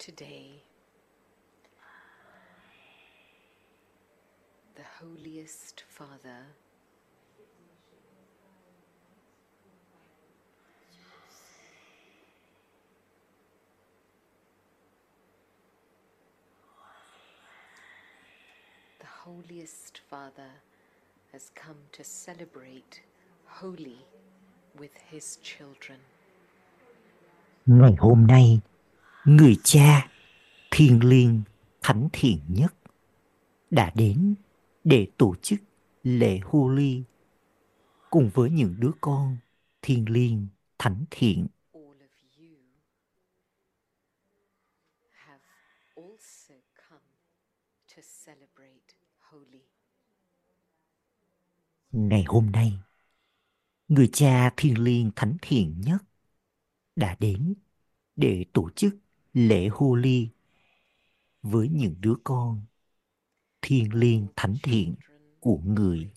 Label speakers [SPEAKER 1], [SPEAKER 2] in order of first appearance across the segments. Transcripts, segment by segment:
[SPEAKER 1] today, the holiest Father the holiest Father has come to celebrate holy with his children.
[SPEAKER 2] Ngày hôm nay, người cha thiêng liêng thánh thiện nhất đã đến để tổ chức lễ Holi cùng với những đứa con thiêng liêng thánh thiện. Ngày hôm nay, người cha thiêng liêng thánh thiện nhất đã đến để tổ chức lễ Holi với những đứa con thiêng liêng thánh thiện của người.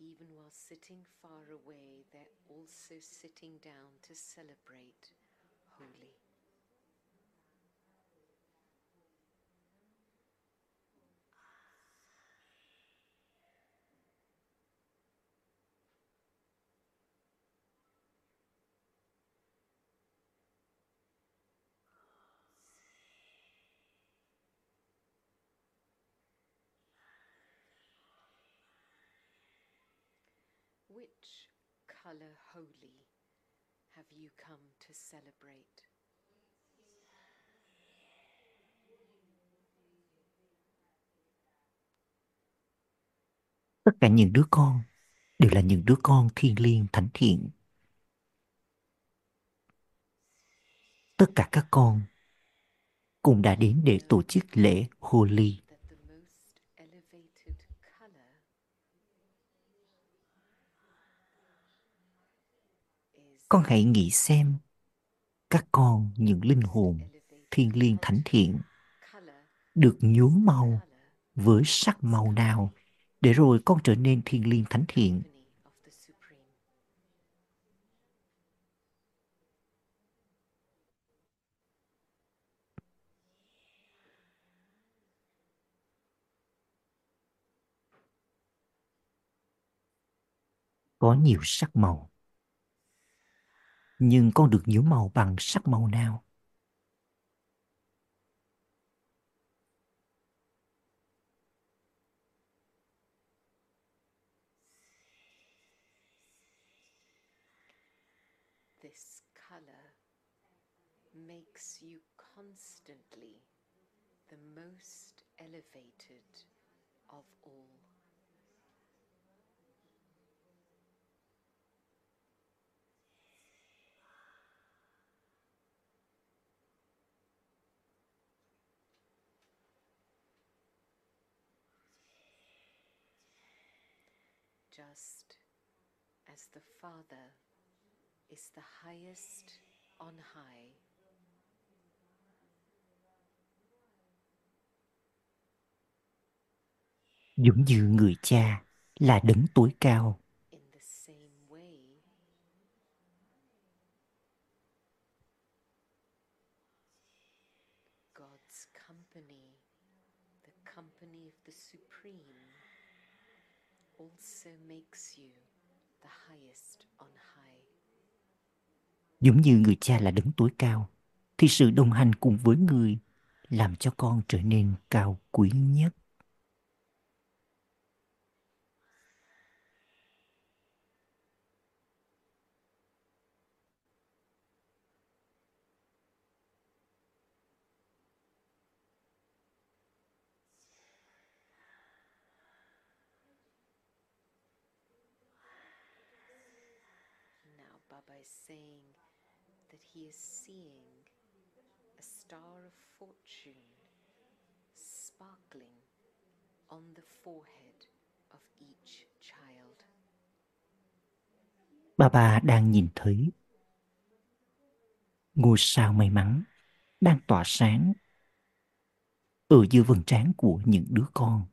[SPEAKER 1] Even while sitting far away, they're also sitting down to celebrate holy. Which color holy have you come to celebrate?
[SPEAKER 2] Tất cả những đứa con đều là những đứa con thiêng liêng, thánh thiện. Tất cả các con cũng đã đến để tổ chức lễ Holi.
[SPEAKER 1] that the most elevated color is
[SPEAKER 2] con hãy nghĩ xem, các con, những linh hồn thiên liêng thánh thiện, được nhuốm màu với sắc màu nào để rồi con trở nên thiên liêng thánh thiện. Có nhiều sắc màu. Nhưng con được nhuốm màu bằng sắc màu nào?
[SPEAKER 1] This color makes you constantly the most elevated of all. Just as the Father is the highest on high,
[SPEAKER 2] Giống như người cha là đấng tối cao,
[SPEAKER 1] in the same way, God's company, the company of the Supreme, also makes you the highest on high.
[SPEAKER 2] giống như người cha là đấng tối cao, thì sự đồng hành cùng với người làm cho con trở nên cao quý nhất.
[SPEAKER 1] Now, Baba is saying that he is seeing a star of fortune sparkling on the forehead of each child.
[SPEAKER 2] Bà bà đang nhìn thấy ngôi sao may mắn đang tỏa sáng ở dưới vầng trán của những đứa con.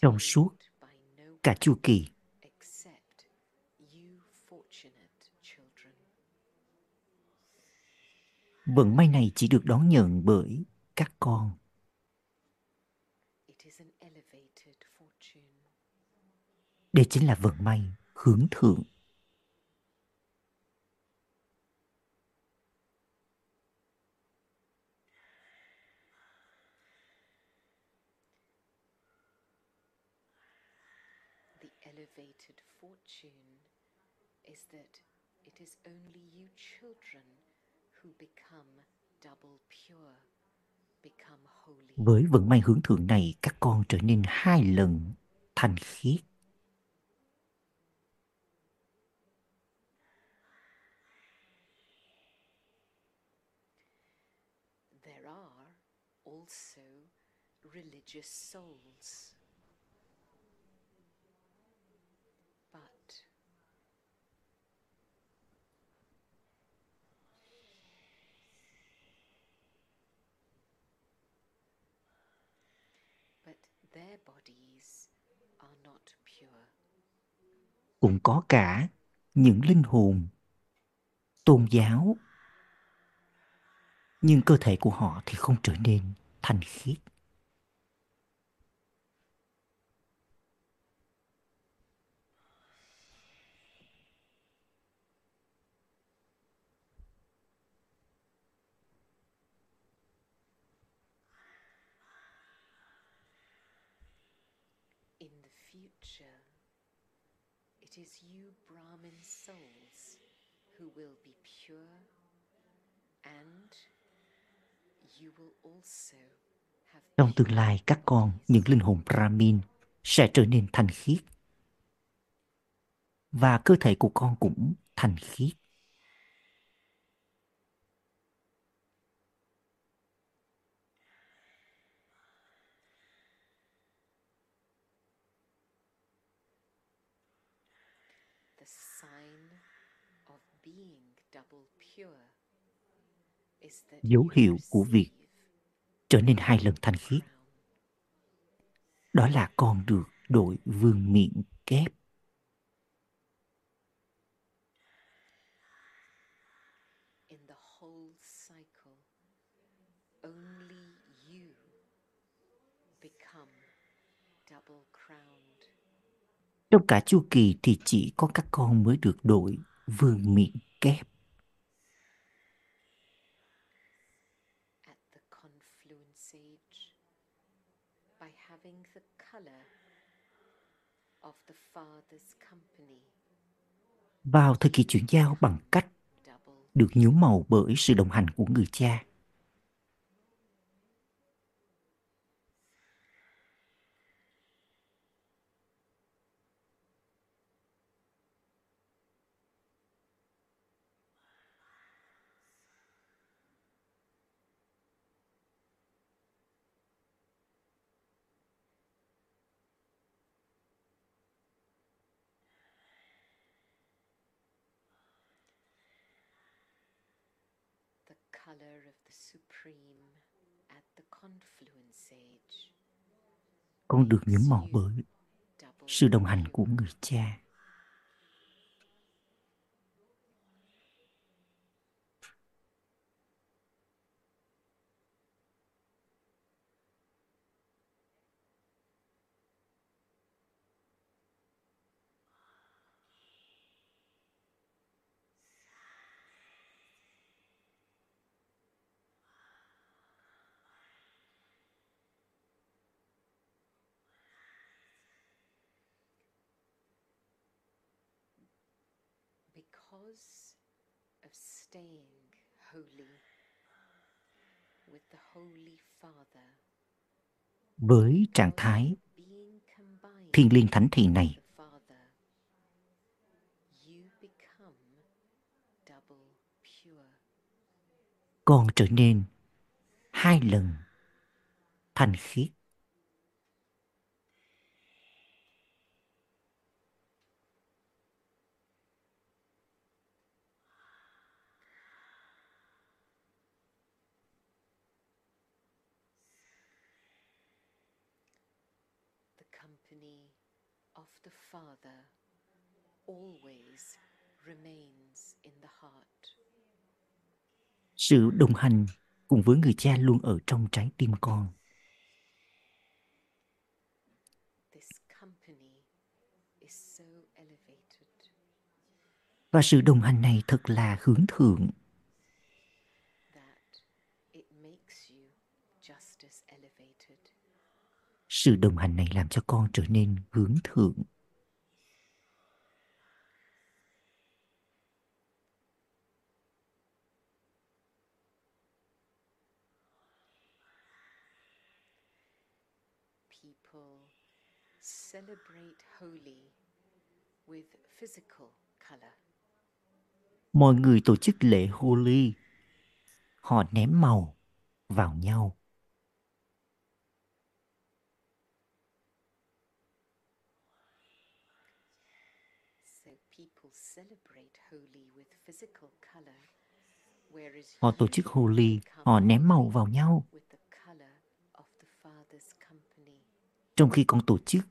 [SPEAKER 2] Trong suốt cả chu kỳ. Vận may này chỉ được đón nhận bởi các con. Đây chính là vận may hướng thượng.
[SPEAKER 1] elevated fortune is that it is only you children who become double pure, become holy.
[SPEAKER 2] Với vận may hướng thượng này, các con trở nên hai lần thanh khiết.
[SPEAKER 1] There are also religious souls.
[SPEAKER 2] Cũng có cả những linh hồn, tôn giáo nhưng cơ thể của họ thì không trở nên thanh khiết. Future.
[SPEAKER 1] It is you Brahmin souls who will be pure and you will also have
[SPEAKER 2] Trong tương lai các con, những linh hồn Brahmin sẽ trở nên thanh khiết. Và cơ thể của con cũng thanh khiết. Dấu hiệu của việc trở nên hai lần thanh khiết. Đó là con được đội vương miệng kép. Trong cả chu kỳ thì chỉ có các con mới được đội vương miệng kép. Vào thời kỳ chuyển giao bằng cách được nhuốm màu bởi sự đồng hành của người cha. Con được những màu bởi sự đồng hành của người cha.
[SPEAKER 1] Because of staying holy with the Holy Father
[SPEAKER 2] với trạng thái thiên liêng thánh thiện này
[SPEAKER 1] with the Father, you become double pure.
[SPEAKER 2] con trở nên hai lần thanh khiết
[SPEAKER 1] The company of the Father always remains in the heart.
[SPEAKER 2] Sự đồng hành cùng với người cha luôn ở trong trái tim con
[SPEAKER 1] This company is so elevated.
[SPEAKER 2] và sự đồng hành này thật là hướng thượng
[SPEAKER 1] that it makes you just as elevated.
[SPEAKER 2] sự đồng hành này làm cho con trở nên hướng thượng
[SPEAKER 1] People celebrate holy with physical color.
[SPEAKER 2] Mọi người tổ chức lễ holy họ ném màu vào nhau.
[SPEAKER 1] So people celebrate holy with physical color, whereas
[SPEAKER 2] họ tổ chức
[SPEAKER 1] become
[SPEAKER 2] họ ném màu vào nhau. trong khi con tổ chức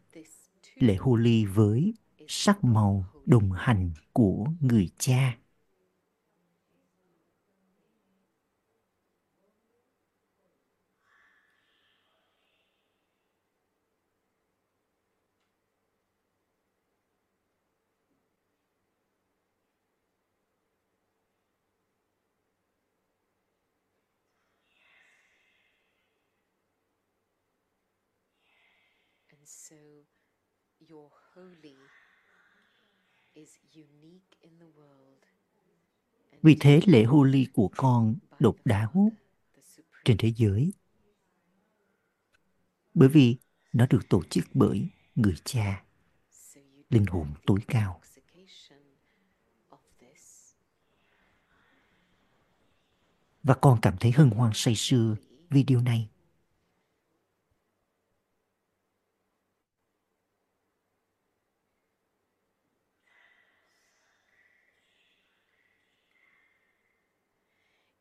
[SPEAKER 2] lễ holy với sắc màu đồng hành của người cha.
[SPEAKER 1] And so your holy is unique in the world. and
[SPEAKER 2] vì thế lễ holy của con độc đáo trên thế giới. Bởi vì nó được tổ chức bởi người cha linh hồn tối cao. và con cảm thấy hân hoan say sưa vì điều này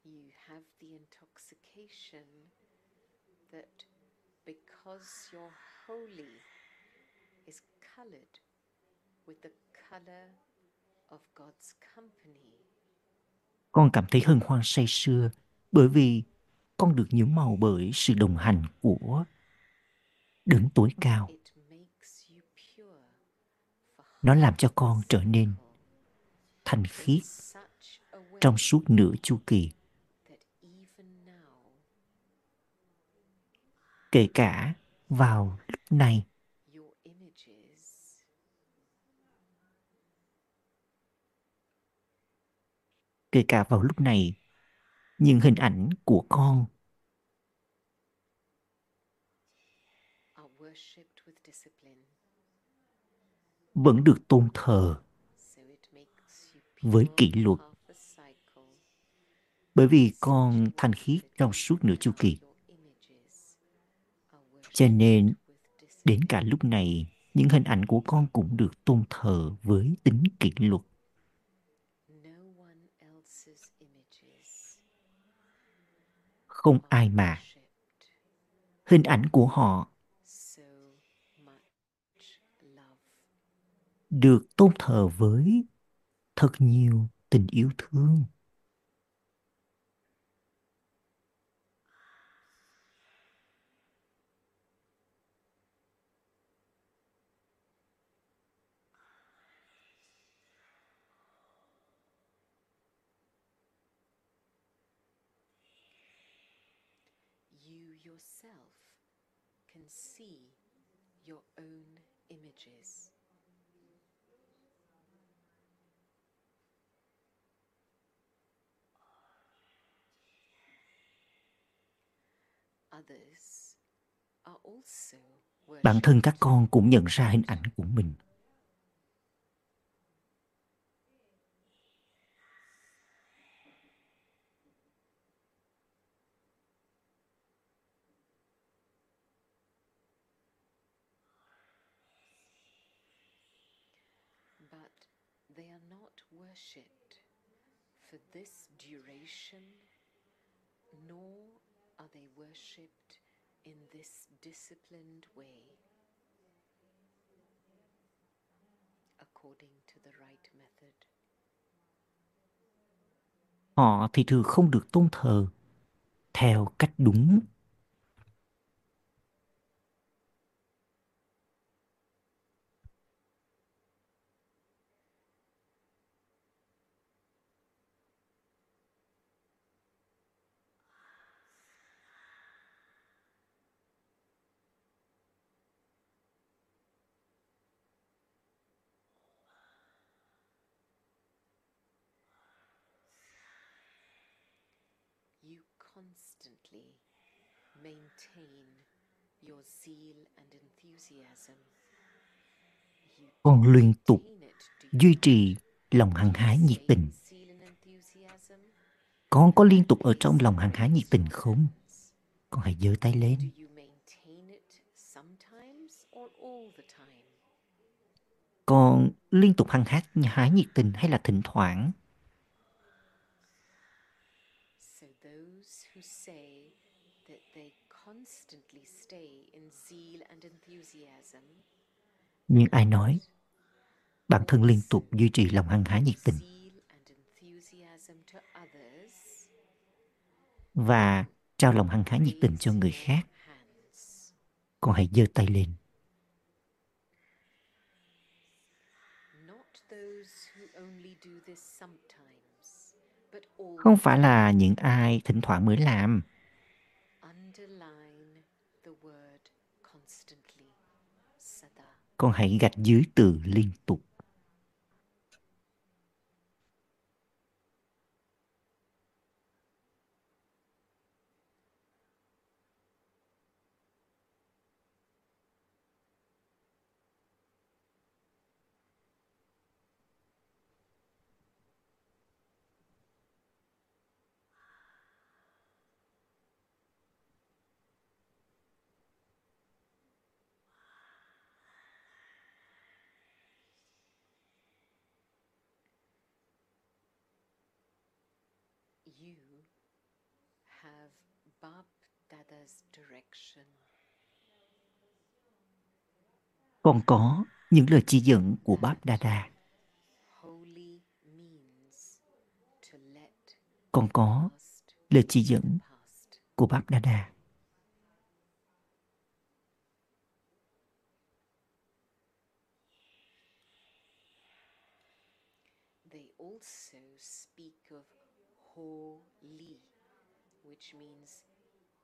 [SPEAKER 1] You have the intoxication that because you're holy is colored with the color of God's company.
[SPEAKER 2] con cảm thấy hân hoan say sưa bởi vì con được nhiễm màu bởi sự đồng hành của đấng tối cao. Nó làm cho con trở nên thanh khiết trong suốt nửa chu kỳ
[SPEAKER 1] that even now
[SPEAKER 2] kể cả vào lúc này. Kể cả vào lúc này, những hình ảnh của con vẫn được tôn thờ với kỷ luật. Bởi vì con thanh khiết trong suốt nửa chu kỳ cho nên, đến cả lúc này, những hình ảnh của con cũng được tôn thờ với tính kỷ luật. Không ai mà. Hình ảnh của họ được tôn thờ với thật nhiều tình yêu thương
[SPEAKER 1] You yourself can see your own images. Others are also
[SPEAKER 2] bản thân các
[SPEAKER 1] worshipped.
[SPEAKER 2] con cũng nhận ra hình ảnh của mình
[SPEAKER 1] But they are they worshipped in this disciplined way, according to the right method.
[SPEAKER 2] họ thì thường không được tôn thờ theo cách đúng
[SPEAKER 1] You constantly maintain your zeal and enthusiasm. You
[SPEAKER 2] con liên tục duy trì lòng hăng hái nhiệt tình. con có liên tục ở trong lòng hăng hái nhiệt tình không? Con hãy giơ tay lên.
[SPEAKER 1] Do you maintain it sometimes or all the time?
[SPEAKER 2] con liên tục hăng hái nhiệt tình hay là thỉnh thoảng
[SPEAKER 1] So those who say that they constantly stay in zeal and enthusiasm
[SPEAKER 2] nhưng ai nói, bản thân liên tục duy trì lòng hăng hái nhiệt tình. Và trao lòng hăng hái nhiệt tình cho người khác. Con hãy giơ tay lên. Không phải là những ai thỉnh thoảng mới làm
[SPEAKER 1] underline the word constantly. Sada
[SPEAKER 2] con hãy gạch dưới từ liên tục.
[SPEAKER 1] You have Bab Dada's direction.
[SPEAKER 2] con có những lời chỉ dẫn của Báp Đa
[SPEAKER 1] Holy means to let
[SPEAKER 2] con có lời chỉ dẫn của Báp Đa
[SPEAKER 1] They also speak of Ho Li, which means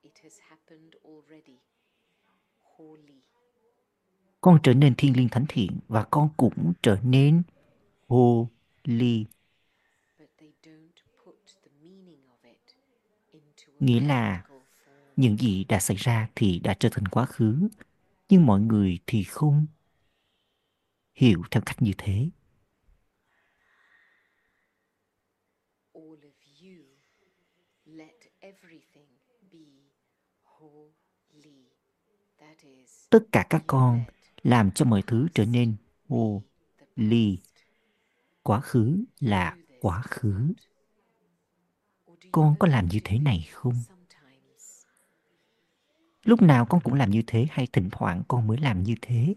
[SPEAKER 1] it has happened already. Ho Li.
[SPEAKER 2] con trở nên thiên liêng thánh thiện và con cũng trở nên hồ ly
[SPEAKER 1] But they don't put the meaning of it into a
[SPEAKER 2] Nghĩa là những gì đã xảy ra thì đã trở thành quá khứ nhưng mọi người thì không hiểu theo cách như thế
[SPEAKER 1] All of you let everything be holy. That is,
[SPEAKER 2] tất cả các con, làm cho mọi thứ trở nên
[SPEAKER 1] vô
[SPEAKER 2] ly. Quá khứ là quá khứ. Con có làm như thế này không? Lúc nào con cũng làm như thế hay thỉnh thoảng con mới làm như thế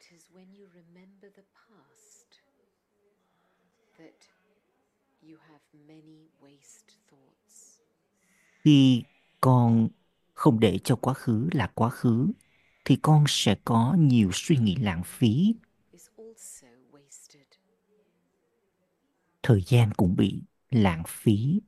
[SPEAKER 1] It is when you remember the past that you have many waste thoughts
[SPEAKER 2] khi con không để cho quá khứ là quá khứ thì con sẽ có nhiều suy nghĩ lãng phí. Thời gian cũng bị lãng phí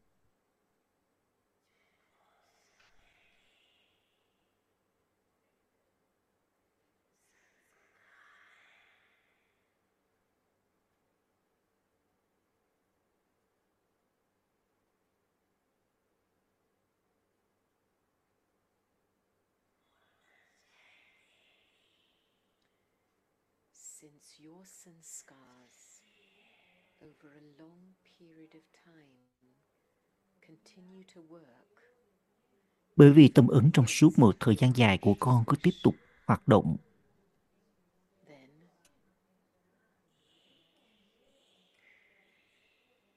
[SPEAKER 1] Since your sanskars over a long period of time. Continue to work,
[SPEAKER 2] bởi vì tâm ấn trong suốt một thời gian dài của con cứ tiếp tục hoạt động.
[SPEAKER 1] Then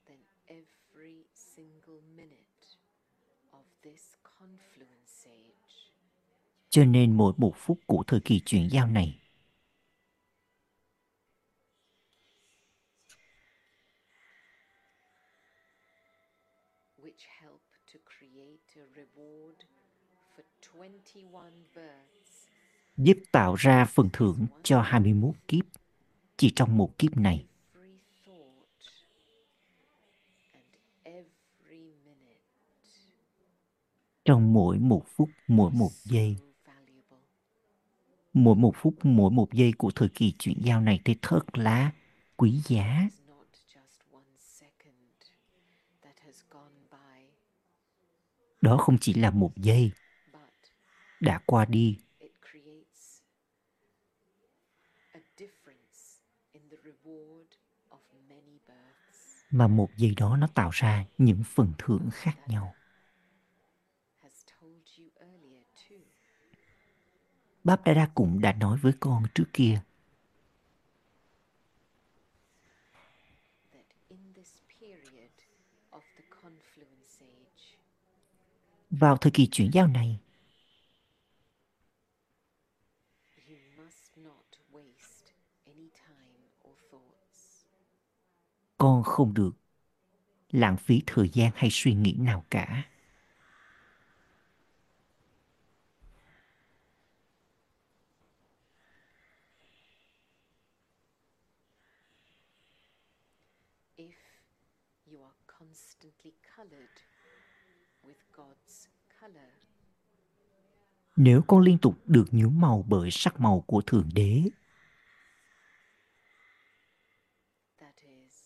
[SPEAKER 1] then every single minute of this confluence age
[SPEAKER 2] cho nên mỗi một phút của thời kỳ chuyển giao này
[SPEAKER 1] which help to create a reward for 21 births
[SPEAKER 2] giúp tạo ra phần thưởng cho 21 kiếp. Chỉ trong một kiếp này.
[SPEAKER 1] Every thought and every minute.
[SPEAKER 2] Trong mỗi một phút mỗi một giây. mỗi một phút mỗi một giây của thời kỳ chuyển giao này thì thật là quý giá.
[SPEAKER 1] It's not just one second that has gone by.
[SPEAKER 2] Đó không chỉ là một giây đã qua đi. Mà một giây đó nó tạo ra những phần thưởng khác nhau. Báp Đa Đa cũng đã nói với con trước kia. Vào thời kỳ chuyển giao này
[SPEAKER 1] you must not waste any time or thoughts
[SPEAKER 2] con không được. Lãng phí thời gian hay suy nghĩ nào cả.
[SPEAKER 1] If you are constantly colored with God's color.
[SPEAKER 2] Nếu con liên tục được nhuốm màu bởi sắc màu của thượng đế
[SPEAKER 1] That is,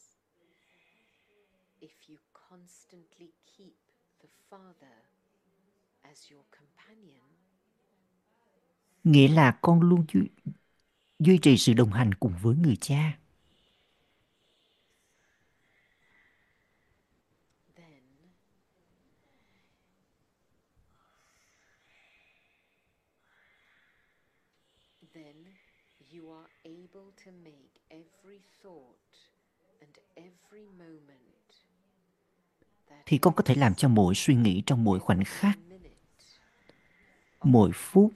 [SPEAKER 1] if you constantly keep the Father as your companion,
[SPEAKER 2] nghĩa là con luôn duy, duy trì sự đồng hành cùng với người cha.
[SPEAKER 1] Then then you are able to make every thought and every moment
[SPEAKER 2] thì con có thể làm cho mỗi suy nghĩ trong mỗi khoảnh khắc mỗi phút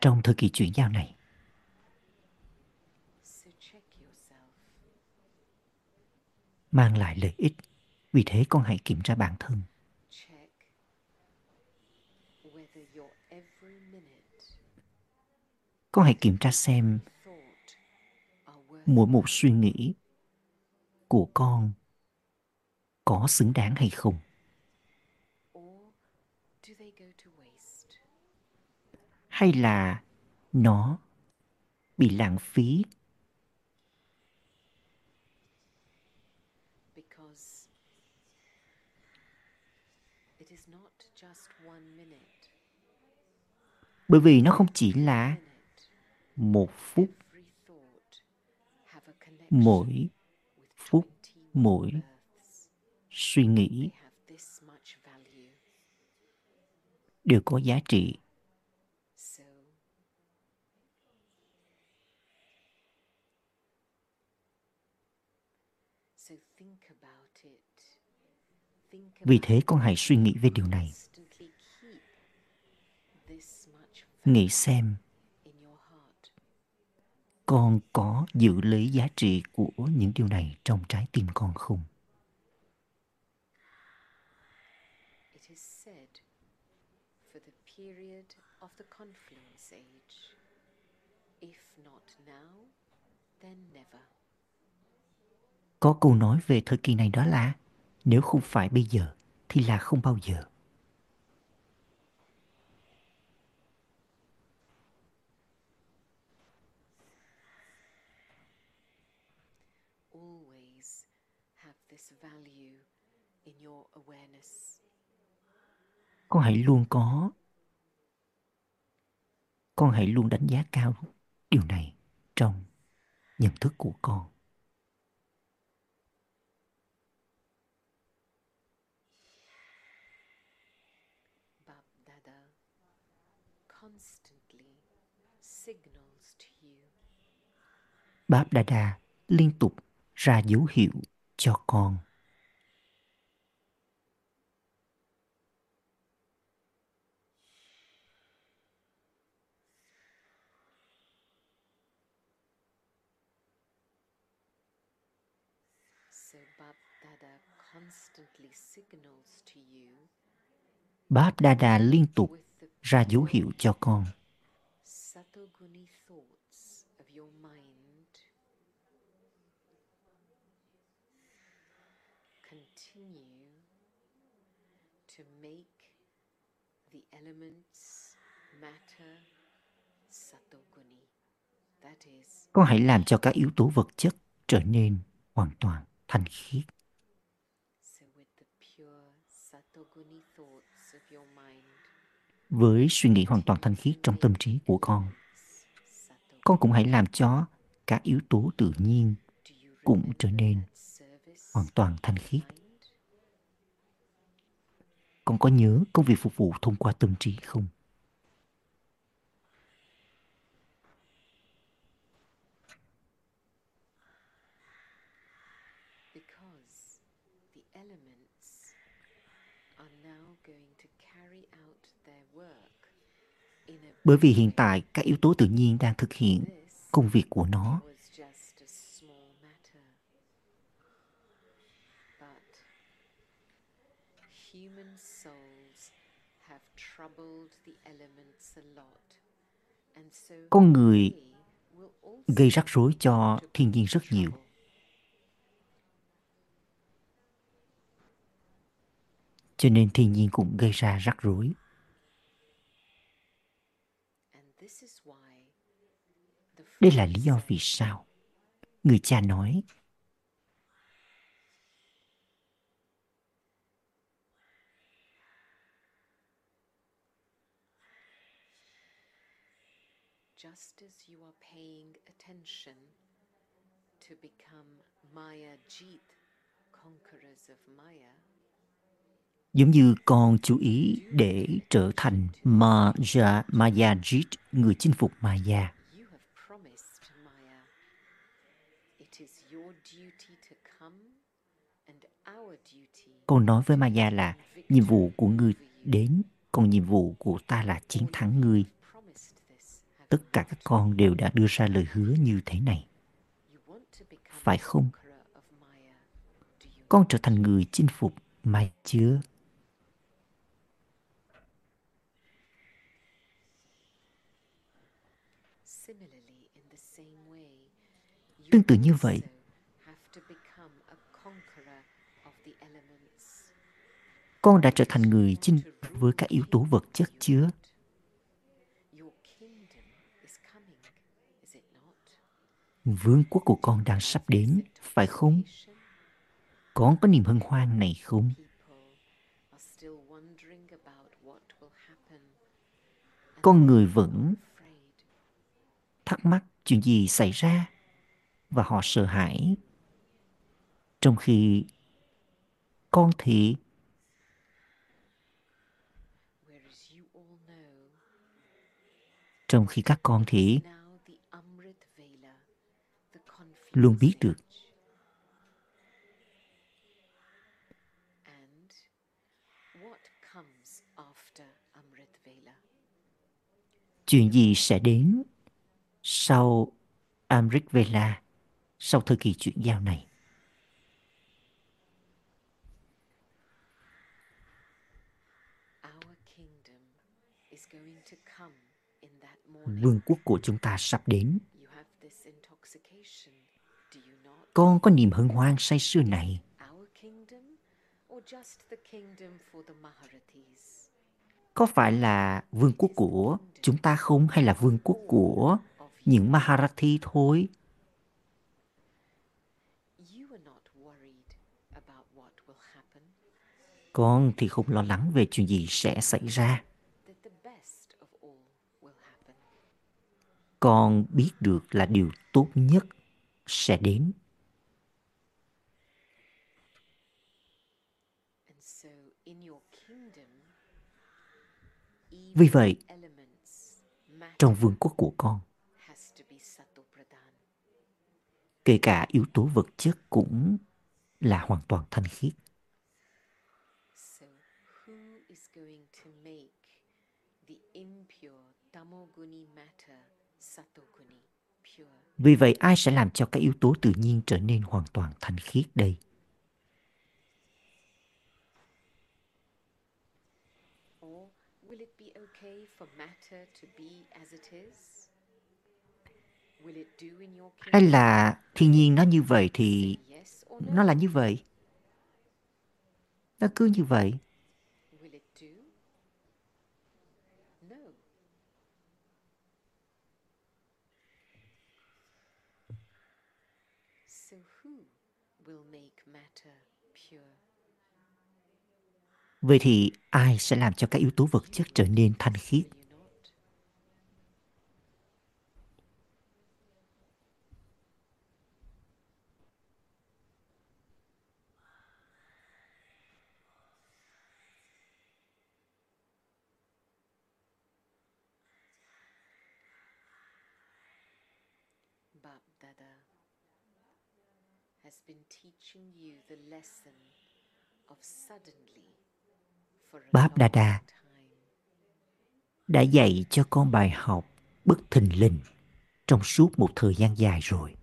[SPEAKER 2] trong thời kỳ chuyển giao này. Mang lại lợi ích. Vì thế con hãy kiểm tra bản thân. Con hãy kiểm tra xem mỗi một suy nghĩ của con có xứng đáng hay không. Hay là nó bị lãng phí bởi vì nó không chỉ là một phút, mỗi phút, mỗi suy nghĩ đều có giá trị. Vì thế con hãy suy nghĩ về điều này. Nghĩ xem, con có giữ lấy giá trị của những điều này trong trái tim con không
[SPEAKER 1] It is said for the period of the confluence age, if not now, then never.
[SPEAKER 2] có câu nói về thời kỳ này đó là nếu không phải bây giờ thì là không bao giờ
[SPEAKER 1] Always have this value in your awareness.
[SPEAKER 2] con hãy luôn có con hãy luôn đánh giá cao điều này
[SPEAKER 1] trong nhận thức của con Báp Đa Đa liên tục ra dấu hiệu cho con. Báp Đa Đa liên tục ra dấu hiệu cho con. Con hãy làm cho các yếu tố vật chất trở nên hoàn toàn thanh khiết. Với suy nghĩ hoàn toàn thanh khiết trong tâm trí của con, con cũng hãy làm cho các yếu tố tự nhiên cũng trở nên hoàn toàn thanh khiết. Con có nhớ công việc phục vụ thông qua tâm trí không? Bởi vì hiện tại các yếu tố tự nhiên đang thực hiện công việc của nó. Con người gây rắc rối cho thiên nhiên rất nhiều. Cho nên thiên nhiên cũng gây ra rắc rối. Đây là lý do vì sao người cha nói just as you are paying attention to become Maya Jeet, conquerors of Maya, giống như con chú ý để trở thành Maya, Maya Jit, người chinh phục Maya. Con nói với Maya là nhiệm vụ của ngươi đến, còn nhiệm vụ của ta là chiến thắng ngươi. Tất cả các con đều đã đưa ra lời hứa như thế này. Phải không? Con trở thành người chinh phục Maya chưa? Tương tự như vậy, con đã trở thành người chinh với các yếu tố vật chất chưa? Vương quốc của con đang sắp đến, phải không? Con có niềm hân hoan này không? Con người vẫn thắc mắc chuyện gì xảy ra và họ sợ hãi. Trong khi con thì trong khi các con thì luôn biết được chuyện gì sẽ đến sau Amrit Vela, sau thời kỳ chuyển giao này. Vương quốc của chúng ta sắp đến. Con có niềm hân hoan say sưa này. Có phải là vương quốc của chúng ta không hay là vương quốc của những Maharathi thôi. Con thì không lo lắng về chuyện gì sẽ xảy ra. con biết được là điều tốt nhất sẽ đến vì vậy, trong vương quốc của con, kể cả yếu tố vật chất cũng là hoàn toàn thanh khiết vì vậy ai sẽ làm cho các yếu tố tự nhiên trở nên hoàn toàn thanh khiết đây? Hay là thiên nhiên nó như vậy thì nó là như vậy? Nó cứ như vậy. Vậy thì ai sẽ làm cho các yếu tố vật chất trở nên thanh khiết? has been teaching you the lesson of suddenly Báp Đa Đa đã dạy cho con bài học bất thình lình trong suốt một thời gian dài rồi.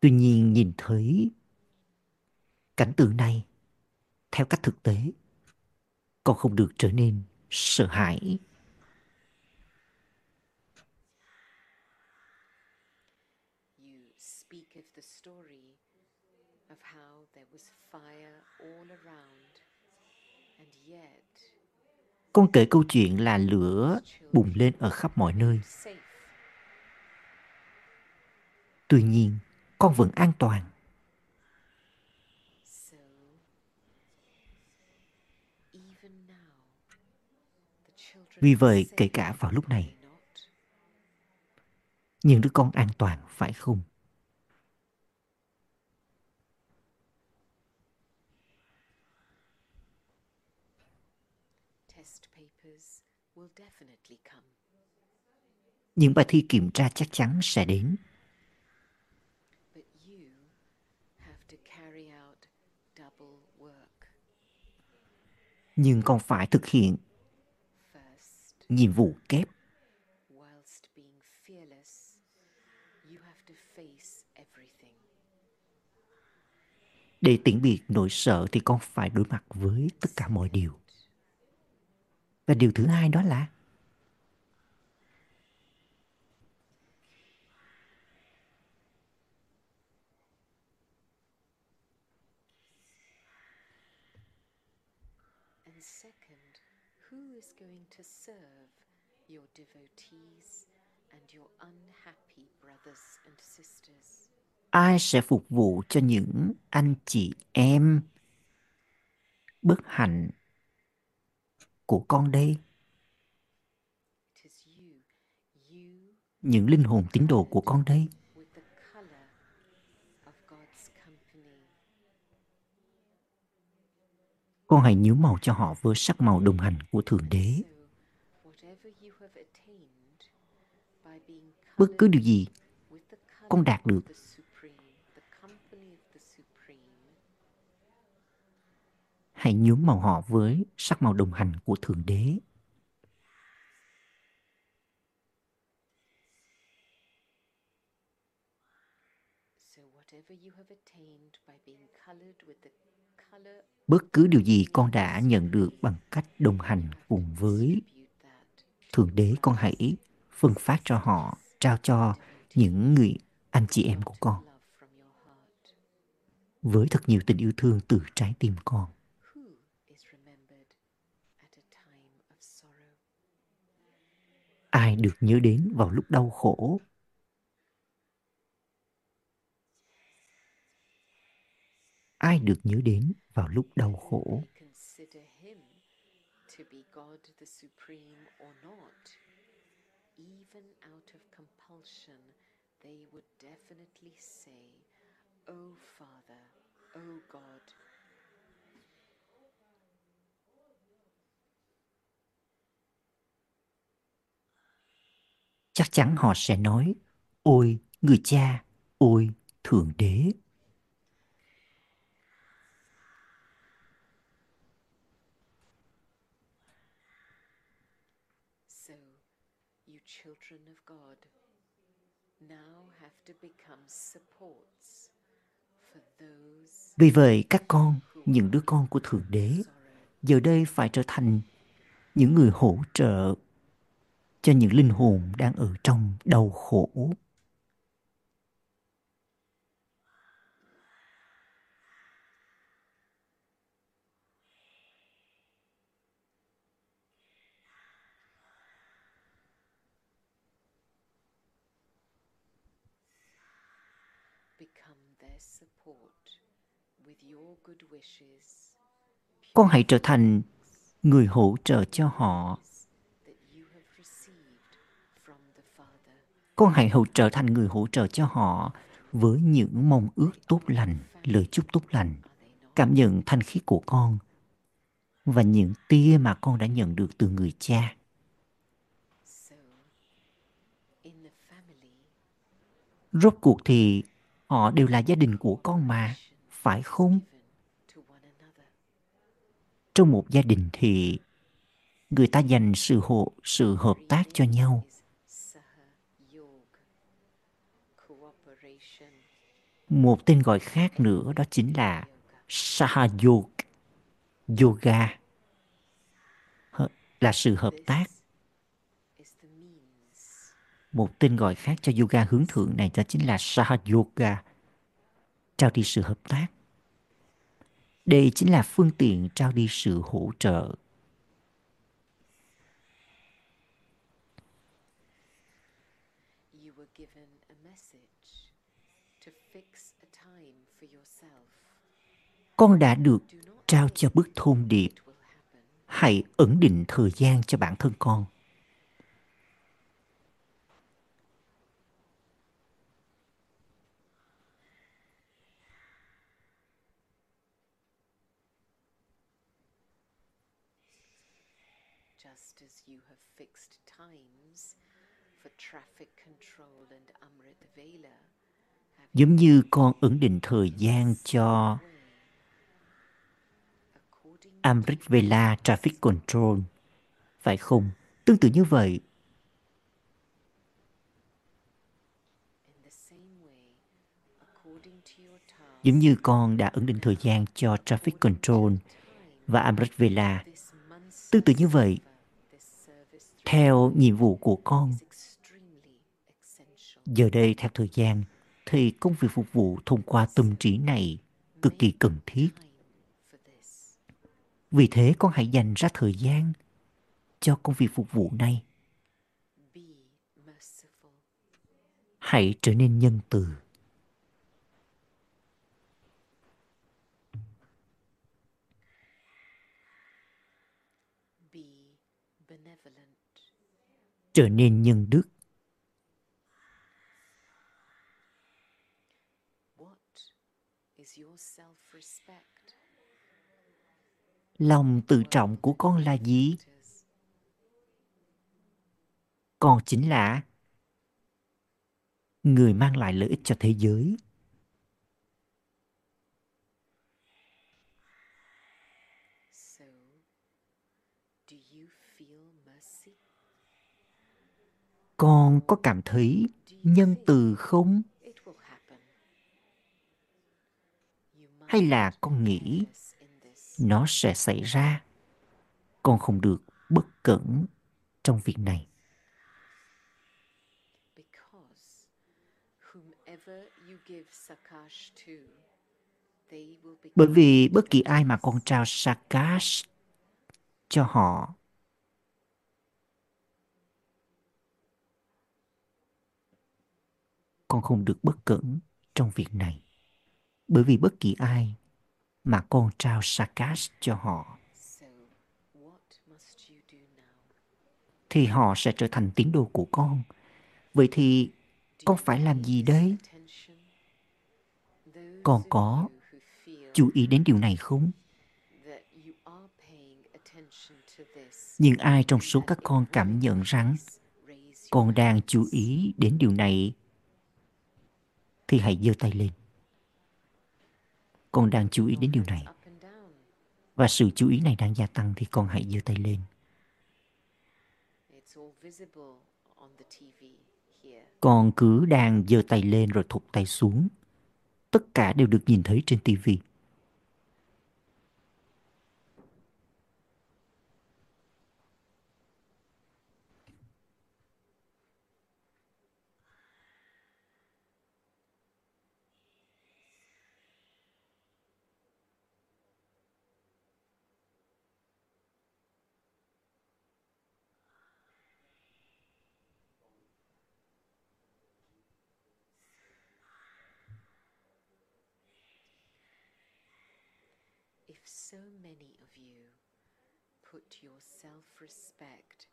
[SPEAKER 1] Tuy nhiên nhìn thấy cảnh tượng này theo cách thực tế, con không được trở nên sợ hãi. Con kể câu chuyện là lửa bùng lên ở khắp mọi nơi. Tuy nhiên con vẫn an toàn Vì vậy, kể cả vào lúc này, những đứa con an toàn phải không? Những bài thi kiểm tra chắc chắn sẽ đến. Nhưng con phải thực hiện nhiệm vụ kép. Để tĩnh biệt nỗi sợ thì con phải đối mặt với tất cả mọi điều. Và điều thứ hai đó là to serve your devotees and your unhappy brothers and sisters. Ai sẽ phục vụ cho những anh chị em bất hạnh của con đây? Những linh hồn tín đồ của con đây? Con hãy nhớ màu cho họ với sắc màu đồng hành của Thượng Đế. bất cứ điều gì con đạt được hãy nhuốm màu họ với sắc màu đồng hành của thượng đế. Bất cứ điều gì con đã nhận được bằng cách đồng hành cùng với thượng đế con hãy phân phát cho họ trao cho những người anh chị em của con. với thật nhiều tình yêu thương từ trái tim con ai được nhớ đến vào lúc đau khổ?
[SPEAKER 2] Ai được nhớ đến vào lúc đau khổ?
[SPEAKER 1] They would definitely say, O Father, O God,
[SPEAKER 2] Chắc chắn họ sẽ nói, ôi người cha, ôi thượng đế.
[SPEAKER 1] So, you children of God now have to become supports for those
[SPEAKER 2] Vì vậy các con, những đứa con của Thượng Đế, giờ đây phải trở thành những người hỗ trợ cho những linh hồn đang ở trong đau khổ.
[SPEAKER 1] become their support with your good wishes
[SPEAKER 2] Con hãy trở thành người hỗ trợ cho họ.
[SPEAKER 1] that you have received from the Father.
[SPEAKER 2] Con hãy hỗ trở thành người hỗ trợ cho họ với những mong ước tốt lành, lời chúc tốt lành, cảm nhận thanh khí của con và những tia mà con đã nhận được từ người cha. Rốt cuộc thì họ đều là gia đình của con mà, phải không? Trong một gia đình thì người ta dành sự hộ, sự hợp tác cho nhau.
[SPEAKER 1] Is Sahayog, cooperation,
[SPEAKER 2] một tên gọi khác nữa đó chính là Sahayog, yoga, là sự hợp tác. Một tên gọi khác cho yoga hướng thượng này đó chính là Sahayoga, trao đi sự hợp tác. Đây chính là phương tiện trao đi sự hỗ trợ.
[SPEAKER 1] you were given a message to fix a time for yourself.
[SPEAKER 2] Con đã được trao cho bức thông điệp hãy ẩn định thời gian cho bản thân con. Giống như con ẩn định thời gian cho Amrit Vela Traffic Control. Phải không? Tương tự như vậy, giống như con đã ứng định thời gian cho Traffic Control và Amrit Vela. Tương tự như vậy, theo nhiệm vụ của con, giờ đây theo thời gian, thì công việc phục vụ thông qua tâm trí này cực kỳ cần thiết. Vì thế con hãy dành ra thời gian cho công việc phục vụ này. Hãy trở nên nhân từ. Trở nên nhân đức.
[SPEAKER 1] What is your self respect?
[SPEAKER 2] Lòng tự trọng của con là gì? Con chính là người mang lại lợi ích cho thế giới. Con có cảm thấy nhân từ không? Hay là con nghĩ. Nó sẽ xảy ra? Con không được bất cẩn trong việc này.
[SPEAKER 1] Because whomever you give sakash to, they will become
[SPEAKER 2] Bởi vì bất kỳ ai mà con trao Sakash cho họ con không được bất cẩn trong việc này. Bởi vì bất kỳ ai mà con trao Sakas cho họ. Thì họ sẽ trở thành tín đồ của con. Vậy thì con phải làm gì đấy? Con có chú ý đến điều này không? Nhưng ai trong số các con cảm nhận rằng con đang chú ý đến điều này, thì hãy giơ tay lên. Con đang chú ý đến điều này. Và sự chú ý này đang gia tăng thì con hãy giơ tay lên. Con cứ đang giơ tay lên rồi thụt tay xuống. Tất cả đều được nhìn thấy trên tivi.
[SPEAKER 1] so many of you put your self respect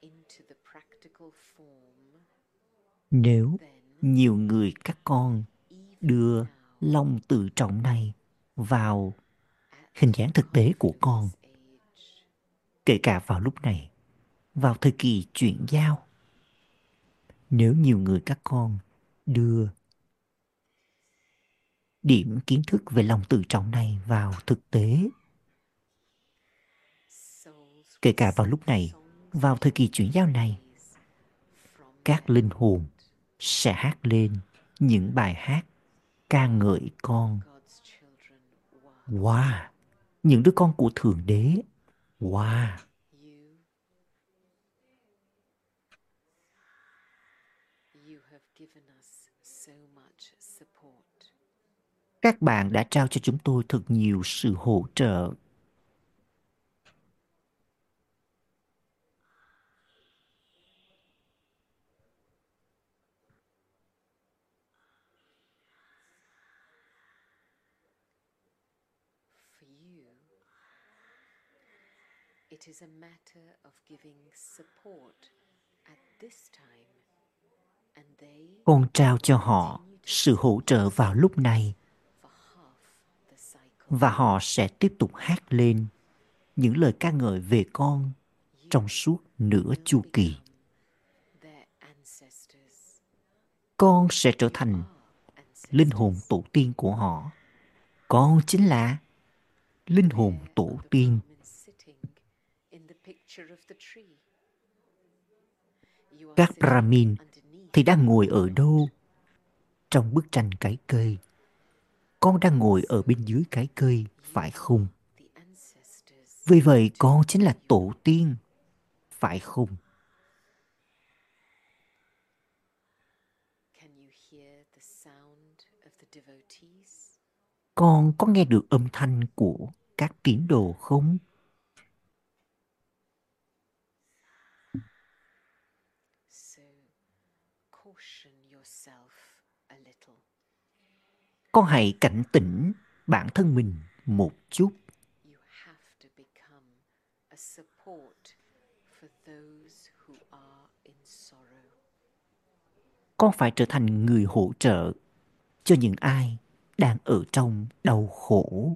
[SPEAKER 1] into the practical form,
[SPEAKER 2] nếu nhiều người các con đưa lòng tự trọng này vào hình dáng thực tế của con kể cả vào lúc này vào thời kỳ chuyển giao nếu nhiều người các con đưa điểm kiến thức về lòng tự trọng này vào thực tế kể cả vào lúc này, vào thời kỳ chuyển giao này, các linh hồn sẽ hát lên những bài hát ca ngợi con. Wow! Những đứa con của thượng đế. Wow! Các bạn đã trao cho chúng tôi thật nhiều sự hỗ trợ.
[SPEAKER 1] It is a matter of giving support at this time.
[SPEAKER 2] Con trao cho họ sự hỗ trợ vào lúc này và họ sẽ tiếp tục hát lên những lời ca ngợi về con trong suốt nửa chu kỳ. Con sẽ trở thành linh hồn tổ tiên của họ. Con chính là linh hồn tổ tiên. Các Brahmin thì đang ngồi ở đâu? Trong bức tranh cái cây con đang ngồi ở bên dưới cái cây, phải không? Vì vậy con chính là tổ tiên, phải không? Con có nghe được âm thanh của các tín đồ không? Con hãy cảnh tỉnh bản thân mình một chút. Con phải trở thành người hỗ trợ cho những ai đang ở trong đau khổ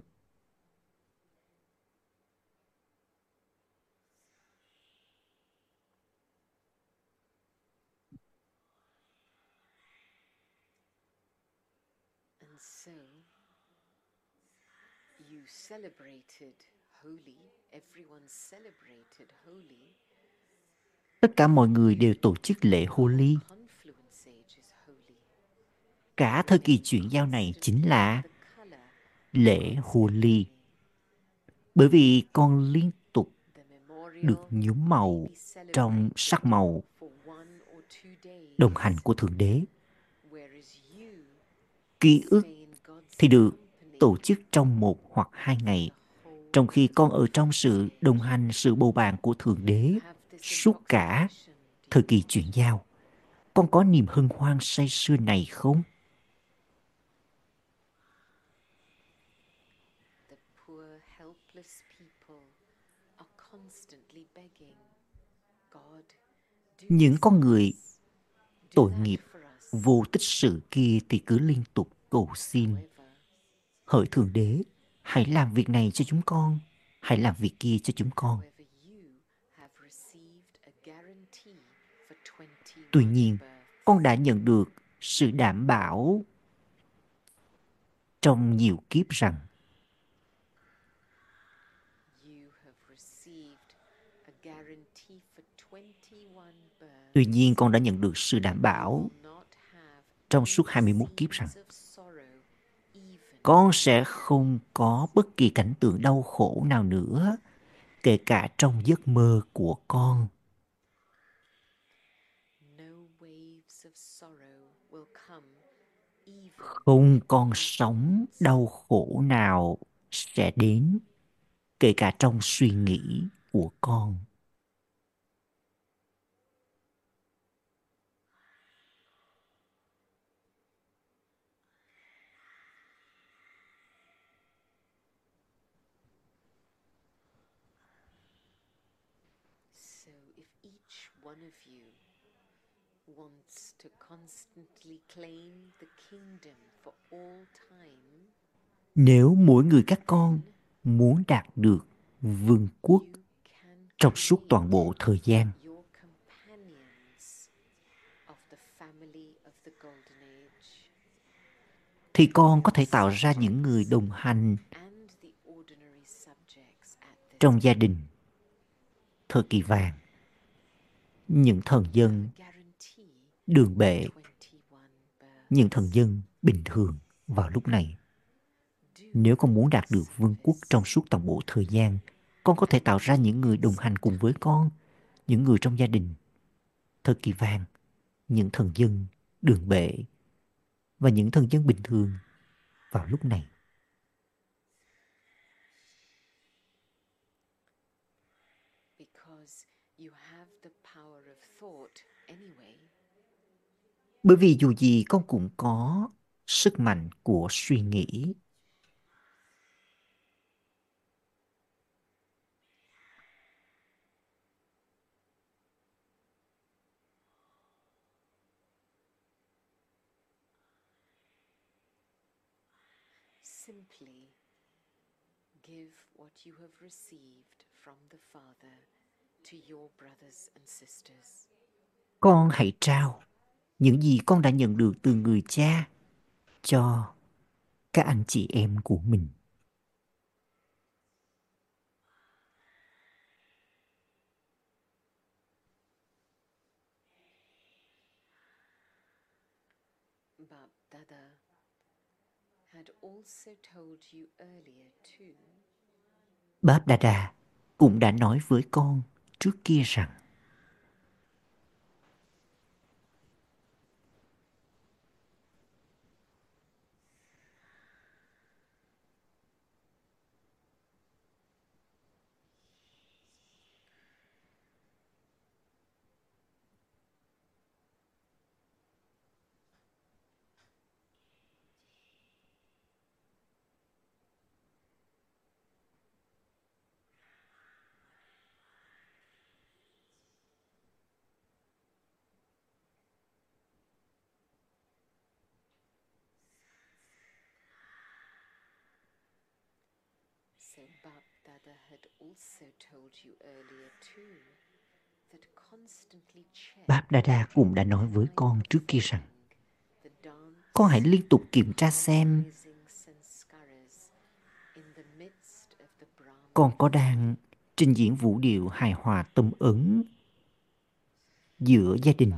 [SPEAKER 2] Tất cả mọi người đều tổ chức lễ Holi. Cả thời kỳ chuyển giao này chính là lễ Holi. Bởi vì con liên tục được nhuốm màu trong sắc màu đồng hành của Thượng Đế. Ký ức thì được tổ chức trong một hoặc hai ngày, trong khi con ở trong sự đồng hành sự bầu bạn của Thượng Đế suốt cả thời kỳ chuyển giao. Con có niềm hân hoan say sưa này không? Những con người tội nghiệp vô tích sự kia thì cứ liên tục cầu xin hỡi thượng đế hãy làm việc này cho chúng con. Hãy làm việc kia cho chúng con. Tuy nhiên, con đã nhận được sự đảm bảo trong nhiều kiếp rằng Tuy nhiên, con đã nhận được sự đảm bảo trong suốt 21 kiếp rằng con sẽ không có bất kỳ cảnh tượng đau khổ nào nữa, kể cả trong giấc mơ của con. Không con sống đau khổ nào sẽ đến, kể cả trong suy nghĩ của con. one of you wants to constantly claim the kingdom for all time, nếu mỗi người các con muốn đạt được vương quốc trong suốt toàn bộ thời gian. Thì con có thể tạo ra những người đồng hành trong gia đình thời kỳ vàng những thần dân đường bệ, những thần dân bình thường vào lúc này. Nếu con muốn đạt được vương quốc trong suốt toàn bộ thời gian, con có thể tạo ra những người đồng hành cùng với con, những người trong gia đình, thời kỳ vàng, những thần dân đường bệ và những thần dân bình thường vào lúc này. Bởi vì dù gì con cũng có sức mạnh của suy nghĩ.
[SPEAKER 1] Simply give what you have received from the Father to your brothers and sisters.
[SPEAKER 2] Con hãy trao những gì con đã nhận được từ người cha cho các anh chị em của mình. Báp Dada cũng đã nói với con trước kia rằng
[SPEAKER 1] So Bap Dada had also told you earlier too that constantly check
[SPEAKER 2] Bap Dada cũng đã nói với con trước kia rằng con hãy liên tục kiểm tra xem con có đang trình diễn vũ điệu hài hòa tâm ứng giữa gia đình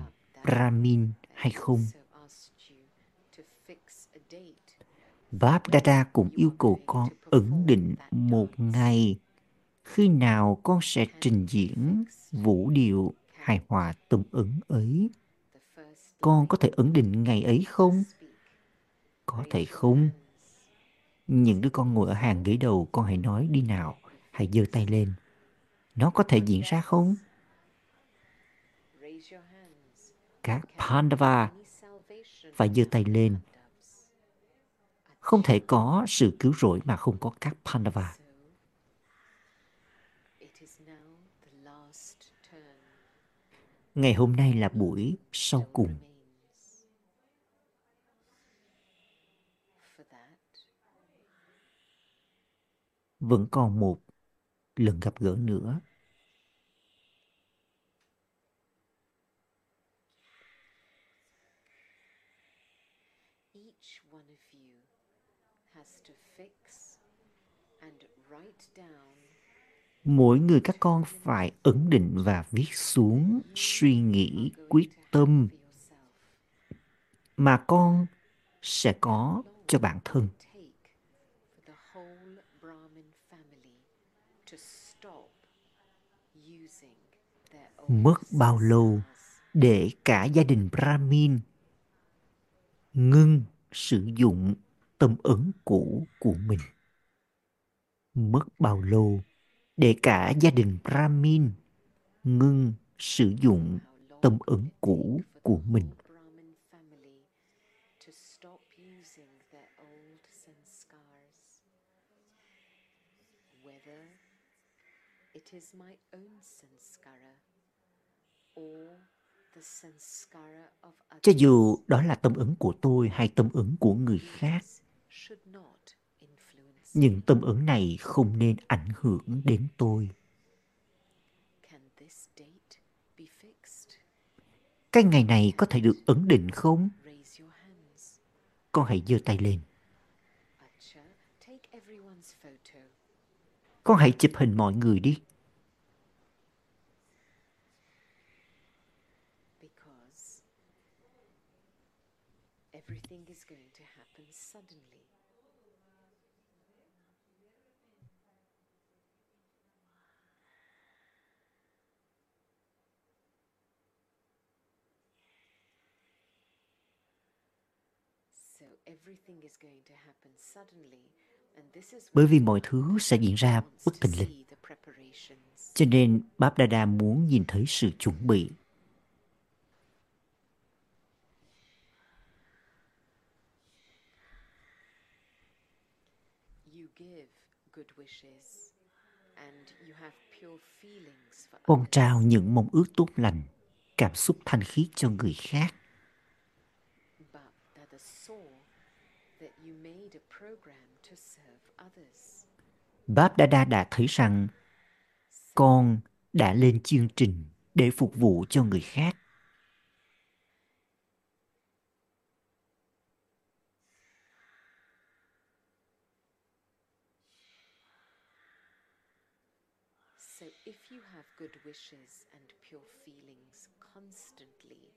[SPEAKER 2] Brahmin hay không. Báp Dada cũng yêu cầu con ẩn định một ngày khi nào con sẽ trình diễn vũ điệu hài hòa tâm ứng ấy. Con có thể ấn định ngày ấy không? Có thể không? Những đứa con ngồi ở hàng ghế đầu con hãy nói đi nào, hãy giơ tay lên. Nó có thể diễn ra không? Các Pandava phải giơ tay lên không thể có sự cứu rỗi mà không có các Pandava.
[SPEAKER 1] Ngày hôm nay là buổi sau cùng. Vẫn còn một lần gặp gỡ nữa. Mỗi người các con phải ấn định và viết xuống suy nghĩ, quyết tâm mà con sẽ có cho bản thân. Mất bao lâu để cả gia đình brahmin ngưng sử dụng tâm ấn cũ của mình? Mất bao lâu để cả gia đình Brahmin ngưng sử dụng tâm ấn cũ của mình. Cho dù đó là tâm ứng của tôi hay tâm ứng của người khác, nhưng tâm ấn này không nên ảnh hưởng đến tôi. Cái ngày này có thể được ấn định không? Con hãy giơ tay lên. Con hãy chụp hình mọi người đi. everything is going to happen suddenly. Bởi vì mọi thứ sẽ diễn ra bất thình lình. Cho nên Báp Đa Đa muốn nhìn thấy sự chuẩn bị. Con trao những mong ước tốt lành, cảm xúc thanh khiết cho người khác. Báp Đa Đa đã thấy rằng con đã lên chương trình để phục vụ cho người khác. So if you have good wishes and pure feelings constantly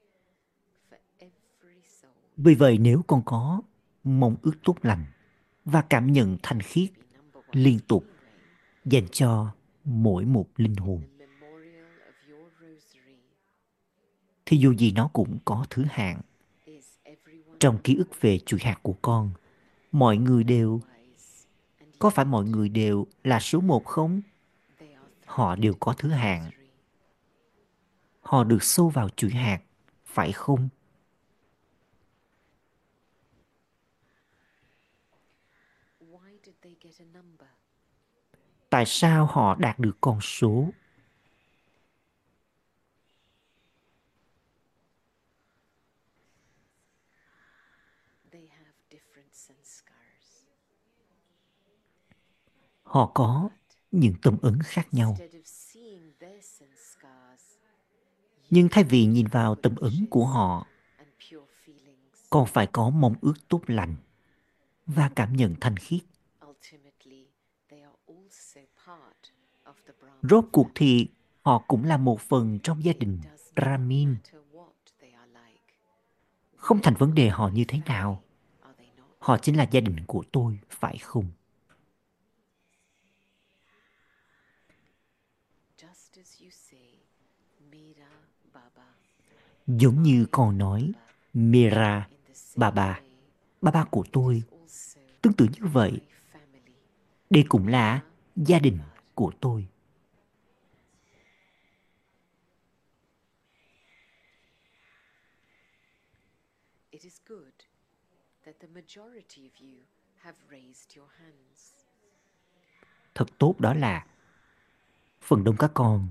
[SPEAKER 1] for every soul. Vì vậy nếu con có mong ước tốt lành và cảm nhận thanh khiết liên tục dành cho mỗi một linh hồn. Thì dù gì nó cũng có thứ hạng. Trong ký ức về chuỗi hạt của con, mọi người đều, có phải mọi người đều là số một không? Họ đều có thứ hạng. Họ được sâu vào chuỗi hạt, phải không? Tại sao họ đạt được con số? Họ có những tâm ứng khác nhau. Nhưng thay vì nhìn vào tâm ứng của họ, còn phải có mong ước tốt lành và cảm nhận thanh khiết. Rốt cuộc thì họ cũng là một phần trong gia đình Ramin, Không thành vấn đề họ như thế nào. Họ chính là gia đình của tôi, phải không? Giống như con nói, Mira, Baba, Baba của tôi. Tương tự như vậy. Đây cũng là gia đình của tôi. It is good that the majority of you have raised your hands. Thật tốt đó là phần đông các con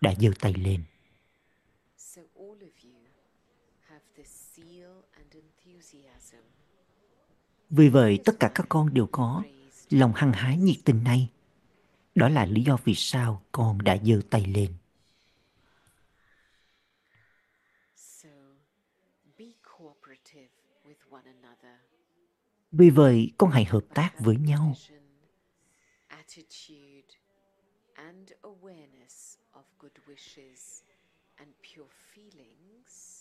[SPEAKER 1] đã giơ tay lên. So all of you have this zeal and enthusiasm
[SPEAKER 2] Vì vậy tất cả các con đều có lòng hăng hái nhiệt tình này. Đó là lý do vì sao con đã giơ tay lên.
[SPEAKER 1] So be cooperative with one another.
[SPEAKER 2] Vì vậy con hãy hợp tác với nhau.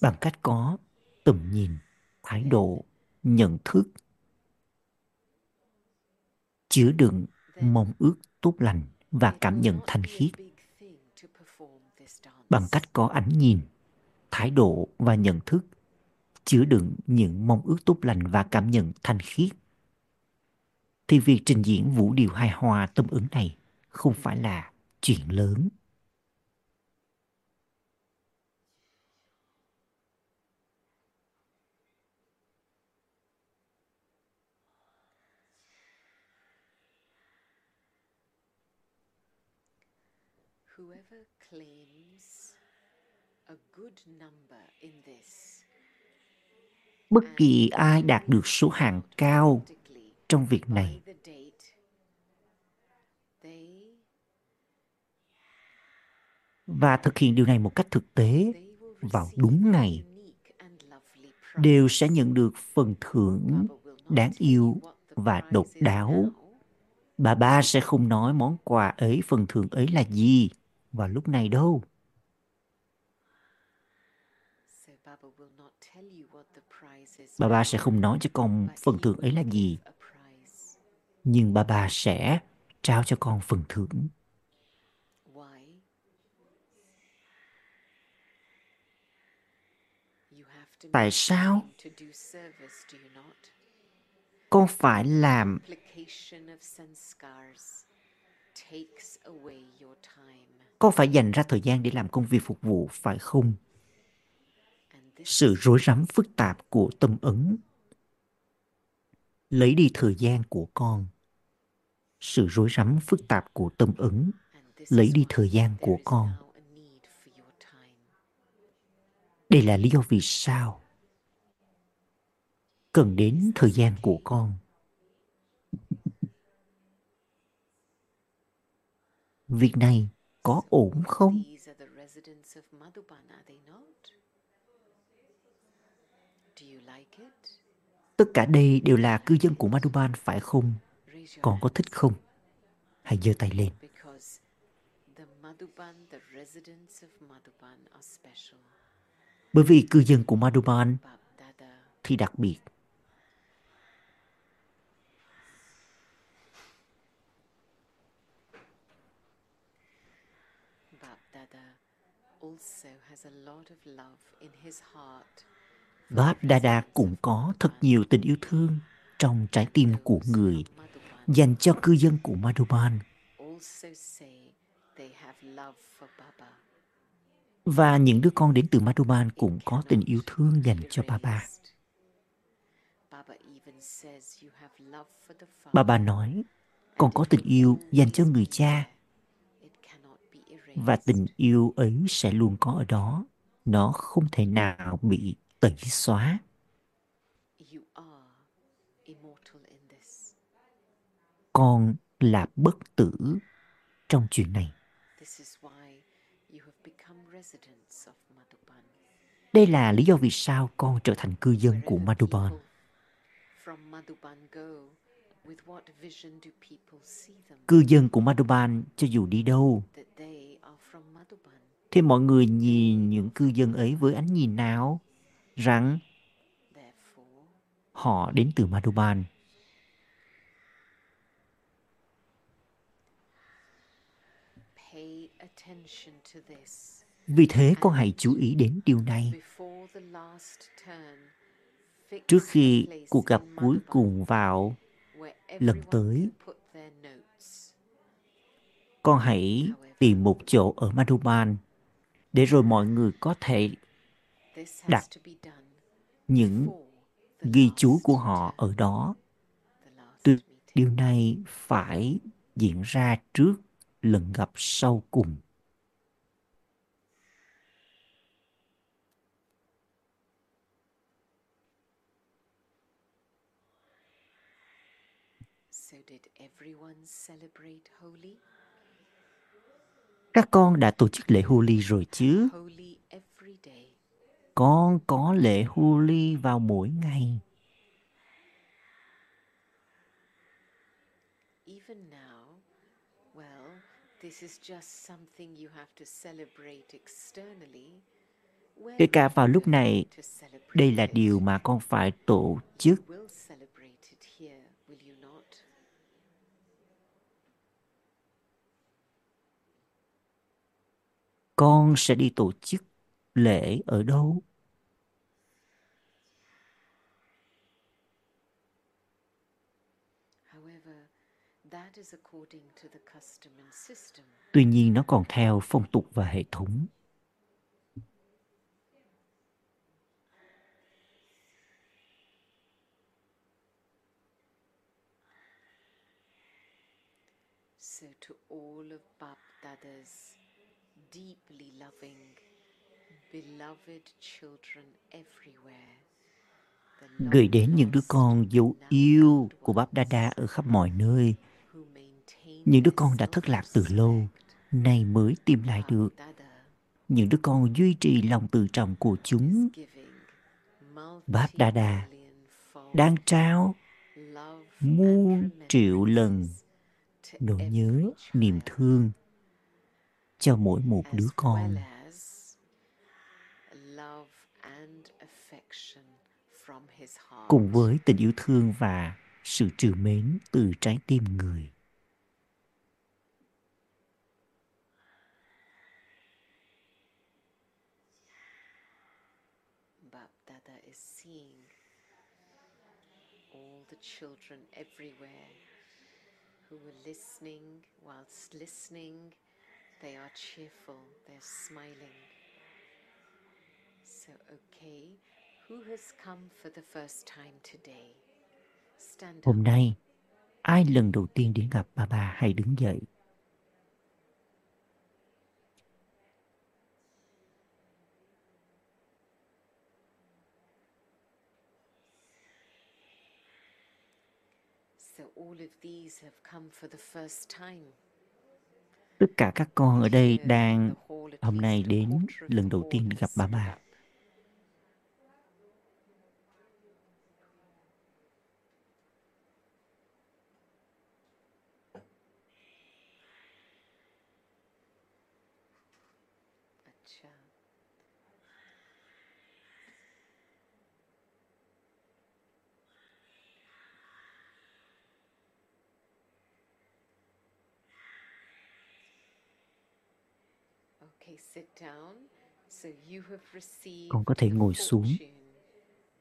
[SPEAKER 2] Bằng cách có tầm nhìn, thái độ, nhận thức, chứa đựng mong ước tốt lành và cảm nhận thanh khiết. bằng cách có ánh nhìn, thái độ và nhận thức chứa đựng những mong ước tốt lành và cảm nhận thanh khiết. Thì việc trình diễn vũ điệu hài hòa tâm ứng này không phải là chuyện lớn.
[SPEAKER 1] Whoever claims a good number
[SPEAKER 2] bất kỳ ai đạt được số hạng cao trong việc này. Và thực hiện điều này một cách thực tế vào đúng ngày, đều sẽ nhận được phần thưởng đáng yêu và độc đáo. Bà ba sẽ không nói món quà ấy, phần thưởng ấy là gì vào lúc này đâu
[SPEAKER 1] so Baba will not tell you what the prize is
[SPEAKER 2] bà ba sẽ không nói cho con phần thưởng ấy là gì nhưng bà ba sẽ trao cho con phần thưởng Tại sao? con phải làm con phải dành ra thời gian để làm công việc phục vụ, phải không sự rối rắm phức tạp của tâm ấn lấy đi thời gian của con. Sự rối rắm phức tạp của tâm
[SPEAKER 1] ứng.
[SPEAKER 2] Lấy đi thời gian của con. đây là lý do vì sao cần đến thời gian của con. Việc này có ổn không
[SPEAKER 1] These are the residents of Madhuban, are they not? Do you like it?
[SPEAKER 2] Tất cả đây đều là cư dân của Madhuban phải không? Con có thích không? Hãy giơ tay lên. Bởi vì cư dân của
[SPEAKER 1] Dada,
[SPEAKER 2] thì đặc biệt.
[SPEAKER 1] Also has a lot of love in his heart. The
[SPEAKER 2] Dada
[SPEAKER 1] residents
[SPEAKER 2] cũng có thật nhiều tình yêu thương trong trái tim của người dành cho cư dân của Madhuban và những đứa con đến từ Madhuban cũng có tình yêu thương dành cho Baba.
[SPEAKER 1] Baba
[SPEAKER 2] nói con có tình yêu dành cho người cha. Và tình yêu ấy sẽ luôn có ở đó. Nó không thể nào bị tẩy xóa. Con là bất tử trong chuyện này. Đây là lý do vì sao con trở thành cư dân của Madhuban. cư dân của Madhuban cho dù đi đâu thì mọi người nhìn những cư dân ấy với ánh nhìn nào rằng họ đến từ Madhuban vì thế con hãy chú ý đến điều này trước khi cuộc gặp cuối cùng vào lần tới. con hãy tìm một chỗ ở Madhuban để rồi mọi người có thể đặt những ghi chú của họ ở đó. Điều này phải diễn ra trước lần gặp sau cùng. Các con đã tổ chức lễ Holi rồi chứ? Con có lễ Holi vào mỗi ngày.
[SPEAKER 1] Even now, well, this is just something you have to celebrate externally.
[SPEAKER 2] Kể cả vào lúc này, đây là điều mà con phải tổ chức. Con sẽ đi tổ chức lễ ở đâu?
[SPEAKER 1] However, that is according to the custom and system.
[SPEAKER 2] Tuy nhiên nó còn theo phong tục và hệ thống.
[SPEAKER 1] So, to all of Bap Dada's deeply loving, beloved children everywhere,
[SPEAKER 2] Gửi đến những đứa con dấu yêu của Báp Đa Đa ở khắp mọi nơi, những đứa con đã thất lạc từ lâu, nay mới tìm lại được. Những đứa con duy trì lòng tự trọng của chúng Báp Đa Đa đang trao muôn triệu lần nỗi nhớ, niềm thương cho mỗi một đứa con.
[SPEAKER 1] well as love and affection from his heart
[SPEAKER 2] cùng với tình yêu thương và sự trừ mến từ trái tim người.
[SPEAKER 1] Children everywhere who were listening. Whilst listening, they are cheerful, they're smiling. So, okay, who has come for the first time today? Stand up.
[SPEAKER 2] Hôm nay, ai lần đầu tiên đến gặp bà bà hãy đứng dậy.
[SPEAKER 1] So, all of these have come for the first time.
[SPEAKER 2] Tất cả các con ở đây đang hôm nay đến lần đầu tiên gặp bà bà.
[SPEAKER 1] up. Acha. Okay, sit down. So you have received
[SPEAKER 2] Con có thể ngồi xuống.
[SPEAKER 1] fortune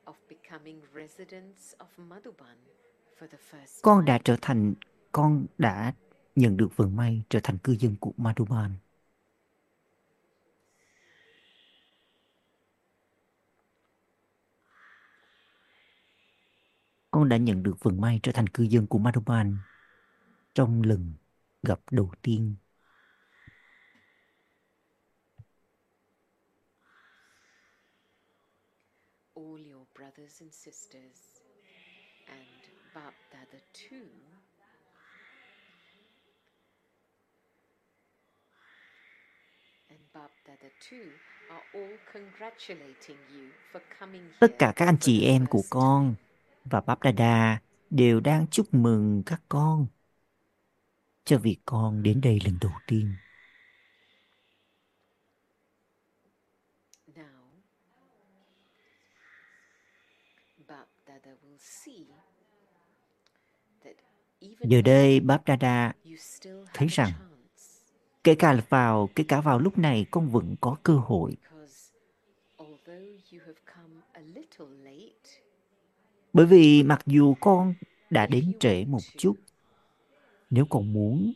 [SPEAKER 1] of becoming residents of Madhuban for the first
[SPEAKER 2] Con đã
[SPEAKER 1] time.
[SPEAKER 2] trở thành, con đã nhận được vận may trở thành cư dân của Madhuban. Con đã nhận được vận may trở thành cư dân của Madhuban trong lần gặp đầu tiên.
[SPEAKER 1] all your brothers and sisters and Bap Dada too and Bap Dada too are all congratulating you for coming here
[SPEAKER 2] Tất cả các anh chị em của con và Báp Đa đều đang chúc mừng các con. Cho việc con đến đây lần đầu tiên.
[SPEAKER 1] Now, Bap Dada will see that even
[SPEAKER 2] Giờ đây Báp Đa
[SPEAKER 1] you still
[SPEAKER 2] thấy rằng kể cả vào kể cả vào lúc này con vẫn có cơ hội. Bởi vì mặc dù con đã đến trễ một chút nếu con muốn.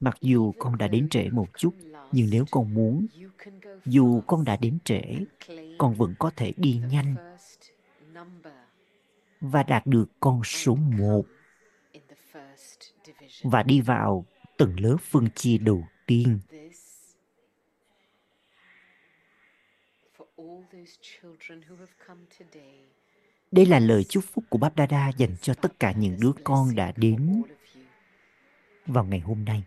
[SPEAKER 2] Mặc dù con đã đến trễ một chút nhưng nếu con muốn, dù con đã đến trễ, con vẫn có thể đi nhanh và đạt được con số
[SPEAKER 1] and
[SPEAKER 2] một và đi vào tầng lớp phân chia đầu tiên Đây là lời chúc phúc của Báp Đa dành cho tất cả những đứa con đã đến vào ngày hôm nay.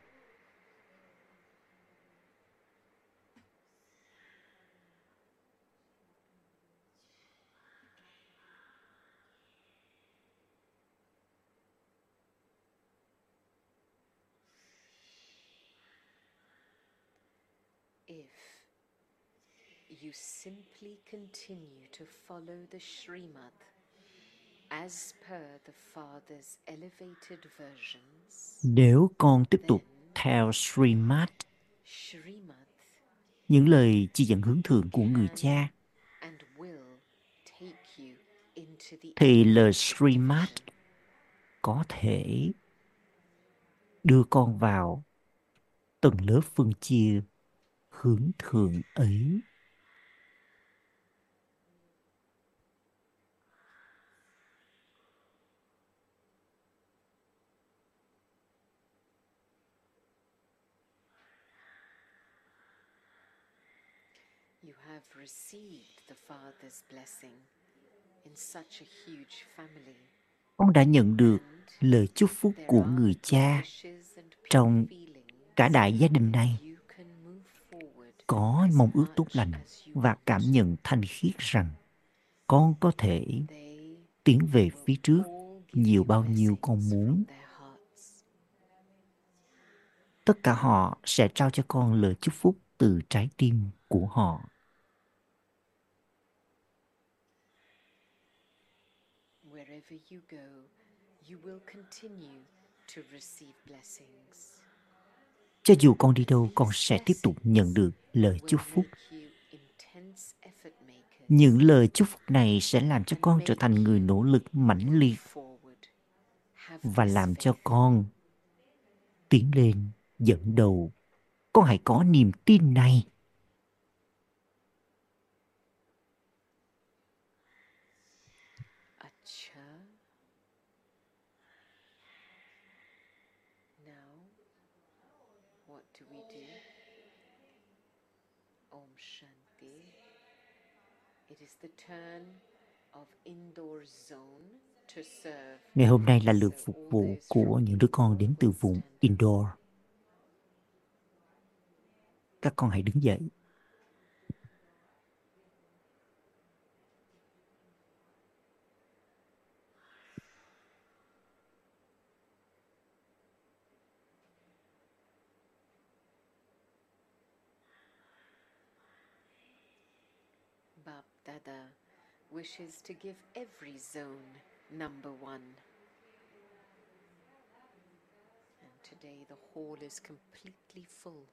[SPEAKER 1] You simply continue to follow the Srimad as per the Father's elevated versions,
[SPEAKER 2] Nếu con tiếp tục theo Srimad,
[SPEAKER 1] Srimad
[SPEAKER 2] những lời chỉ dẫn hướng thượng của người cha, thì lời Srimad có thể đưa con vào tầng lớp phân chia hướng thượng ấy.
[SPEAKER 1] You have received the Father's blessing in such a huge family.
[SPEAKER 2] Con đã nhận được lời chúc phúc của người cha trong cả đại gia đình này. Có mong ước tốt lành và cảm nhận thanh khiết rằng con có thể tiến về phía trước nhiều bao nhiêu con muốn. Tất cả họ sẽ trao cho con lời chúc phúc từ trái tim của họ.
[SPEAKER 1] Wherever you go, you will continue to receive blessings.
[SPEAKER 2] Cho dù con đi đâu, con sẽ tiếp tục nhận được lời chúc phúc. Những lời chúc phúc này sẽ làm cho con trở thành người nỗ lực mãnh liệt và làm cho con tiến lên dẫn đầu. Con hãy có niềm tin này.
[SPEAKER 1] Acha. Now, what do we do? Om Shanti. It is the turn of indoor zone to serve.
[SPEAKER 2] Ngày hôm nay là lượt phục vụ của những đứa con đến từ vùng indoor. Các con hãy đứng dậy.
[SPEAKER 1] Bab Dada wishes to give every zone number one. And today the hall is completely full.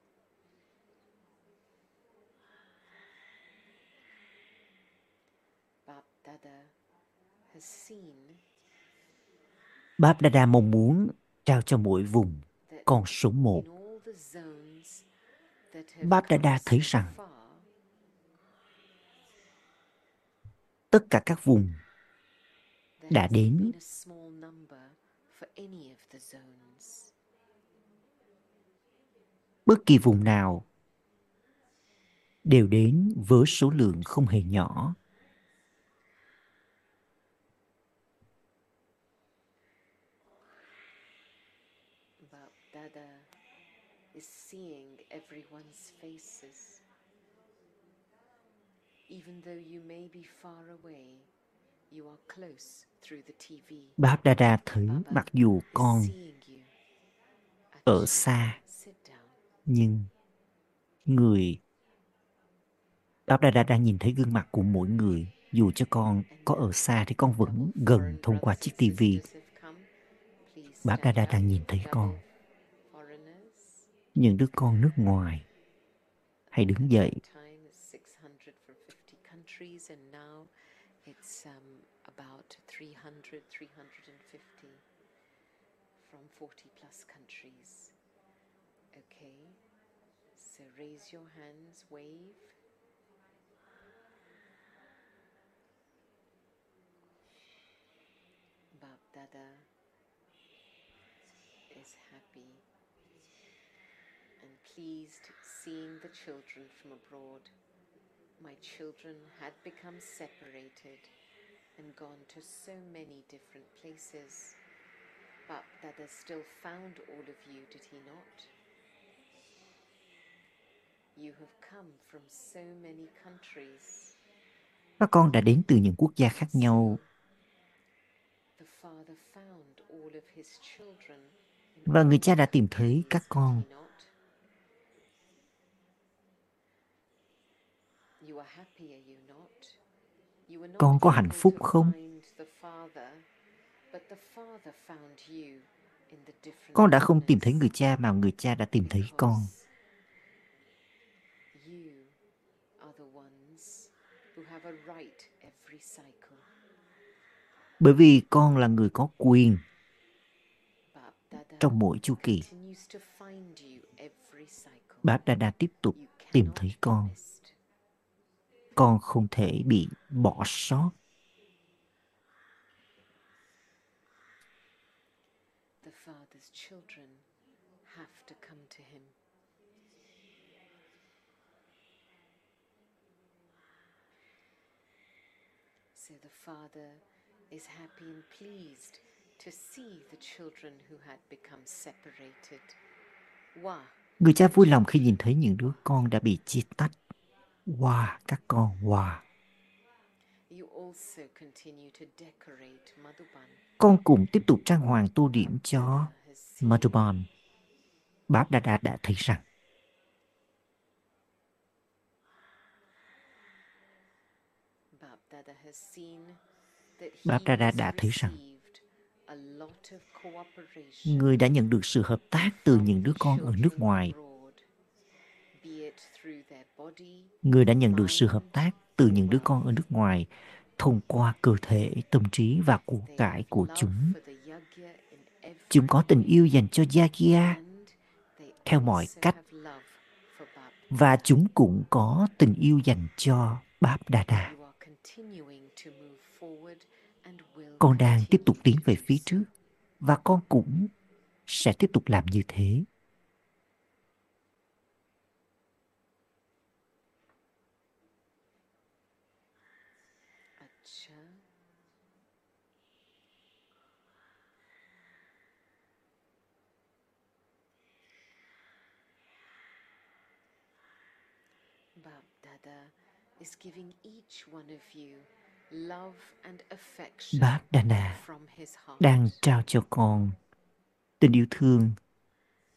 [SPEAKER 1] Bab Dada has seen
[SPEAKER 2] Đa Đa mong muốn trao cho mỗi vùng con số một. Bab Dada thấy rằng
[SPEAKER 1] far,
[SPEAKER 2] tất cả các vùng đã đến. bất kỳ vùng nào đều đến với số lượng không hề nhỏ.
[SPEAKER 1] Dada is seeing everyone's faces. Even though you may be far away, you are close through the TV.
[SPEAKER 2] Báp Đa Đa
[SPEAKER 1] Baba
[SPEAKER 2] mặc dù con ở xa nhưng người Báp Đa Đa đang nhìn thấy gương mặt của mỗi người. Dù cho con có ở xa thì con vẫn gần thông qua chiếc tivi. Báp Đa Đa đang nhìn thấy con. Những đứa con nước ngoài hãy đứng dậy.
[SPEAKER 1] Countries, and now it's um, about 300, 350 from 40 plus countries. Okay, so raise your hands, wave. Bab Dada is happy and pleased seeing the children from abroad. My children had become separated and gone to so many different places. But Dada still found all of you, did he not? You have come from so many countries.
[SPEAKER 2] Các con đã đến từ những quốc gia khác nhau
[SPEAKER 1] The father found all of his children in
[SPEAKER 2] và người cha đã tìm thấy các con.
[SPEAKER 1] did he not? You are happy, are you not? You were not
[SPEAKER 2] Con có hạnh phúc không? Con đã không tìm thấy người cha mà người cha đã tìm thấy con. Bởi vì con là người có quyền trong mỗi chu kỳ. Báp Đa Đa tiếp tục tìm thấy con. Con không thể bị bỏ sót.
[SPEAKER 1] The Father's children have to come to Him. So the Father is happy and pleased to see the children who had become separated. Wow,
[SPEAKER 2] Người cha vui lòng khi nhìn thấy những đứa con đã bị chia tách. Wow, các con,
[SPEAKER 1] Madhuban.
[SPEAKER 2] Con cũng tiếp tục trang hoàng tô điểm cho Madhuban. Báp Đa Đa đã thấy rằng Báp Đa Đa đã thấy rằng người đã nhận được sự hợp tác từ những đứa con ở nước ngoài. Người đã nhận được sự hợp tác từ những đứa con ở nước ngoài thông qua cơ thể, tâm trí và của cải của chúng. Chúng có tình yêu dành cho Yagya theo mọi cách. và chúng cũng có tình yêu dành cho Báp Đà Đà. Con đang tiếp tục tiến về phía trước và con cũng sẽ tiếp tục làm như thế.
[SPEAKER 1] Acha. Bab Dada is giving each one of you love and affection
[SPEAKER 2] Báp Đà Đà
[SPEAKER 1] from his heart.
[SPEAKER 2] đang trao cho con tình yêu thương,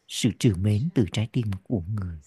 [SPEAKER 2] sự trìu mến từ trái tim của người.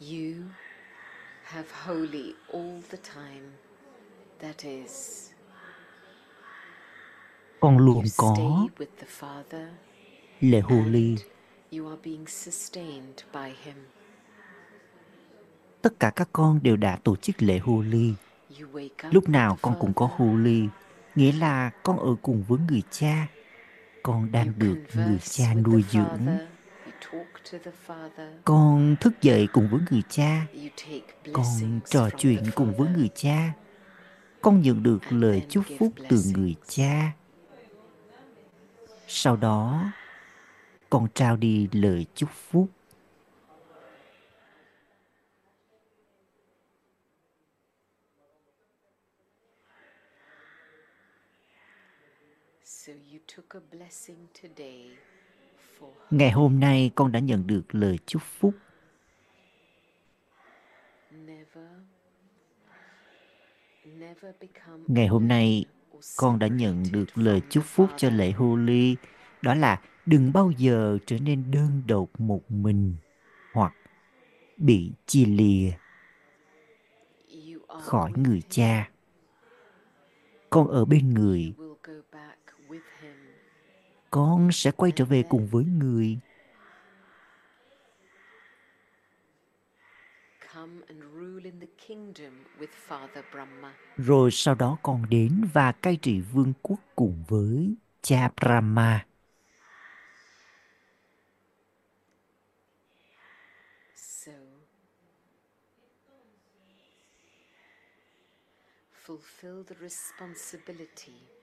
[SPEAKER 1] You have holy all the time. That is,
[SPEAKER 2] con luôn có lễ hồ ly.
[SPEAKER 1] and you are being sustained by Him.
[SPEAKER 2] Tất cả các con đều đã tổ chức lễ hồ ly. Lúc nào con cũng có hồ ly, nghĩa là con ở cùng với người cha. Con đang được người cha nuôi dưỡng. Con thức dậy cùng với người cha. Con trò chuyện cùng với người cha. Con nhận được lời chúc phúc từ người cha. Sau đó, con trao đi lời chúc phúc.
[SPEAKER 1] So you took a blessing today
[SPEAKER 2] Ngày hôm nay con đã nhận được lời chúc phúc. Ngày hôm nay con đã nhận được lời chúc phúc cho lễ Holy. Đó là đừng bao giờ trở nên đơn độc một mình hoặc bị chia lìa khỏi người cha. Con ở bên người,
[SPEAKER 1] You will go back with him
[SPEAKER 2] con sẽ quay trở về cùng với người.
[SPEAKER 1] Come and rule in the kingdom with Father Brahma.
[SPEAKER 2] Rồi sau đó con đến và cai trị vương quốc cùng với cha Brahma.
[SPEAKER 1] So fulfill the responsibility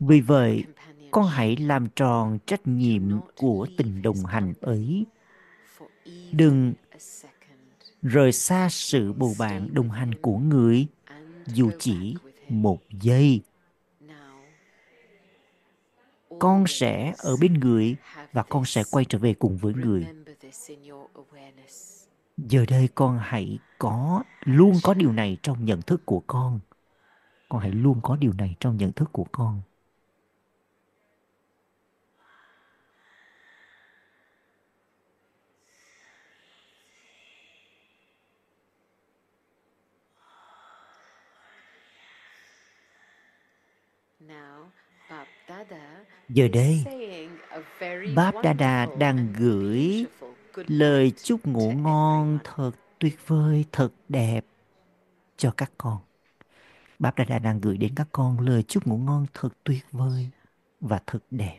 [SPEAKER 2] vì vậy, con hãy làm tròn trách nhiệm của tình đồng hành ấy. Đừng rời xa sự bầu bạn đồng hành của người dù chỉ một giây. Con sẽ ở bên người và con sẽ quay trở về cùng với người. Giờ đây con hãy có luôn có điều này trong nhận thức của con. Con hãy luôn có điều này trong nhận thức của con.
[SPEAKER 1] Now, Bab Dada
[SPEAKER 2] Giờ đây, Báp Đa
[SPEAKER 1] wonderful
[SPEAKER 2] đang gửi lời chúc ngủ ngon thật tuyệt vời, thật đẹp cho các con. Báp Đa Đa đang gửi đến các con lời chúc ngủ ngon thật tuyệt vời và thật đẹp.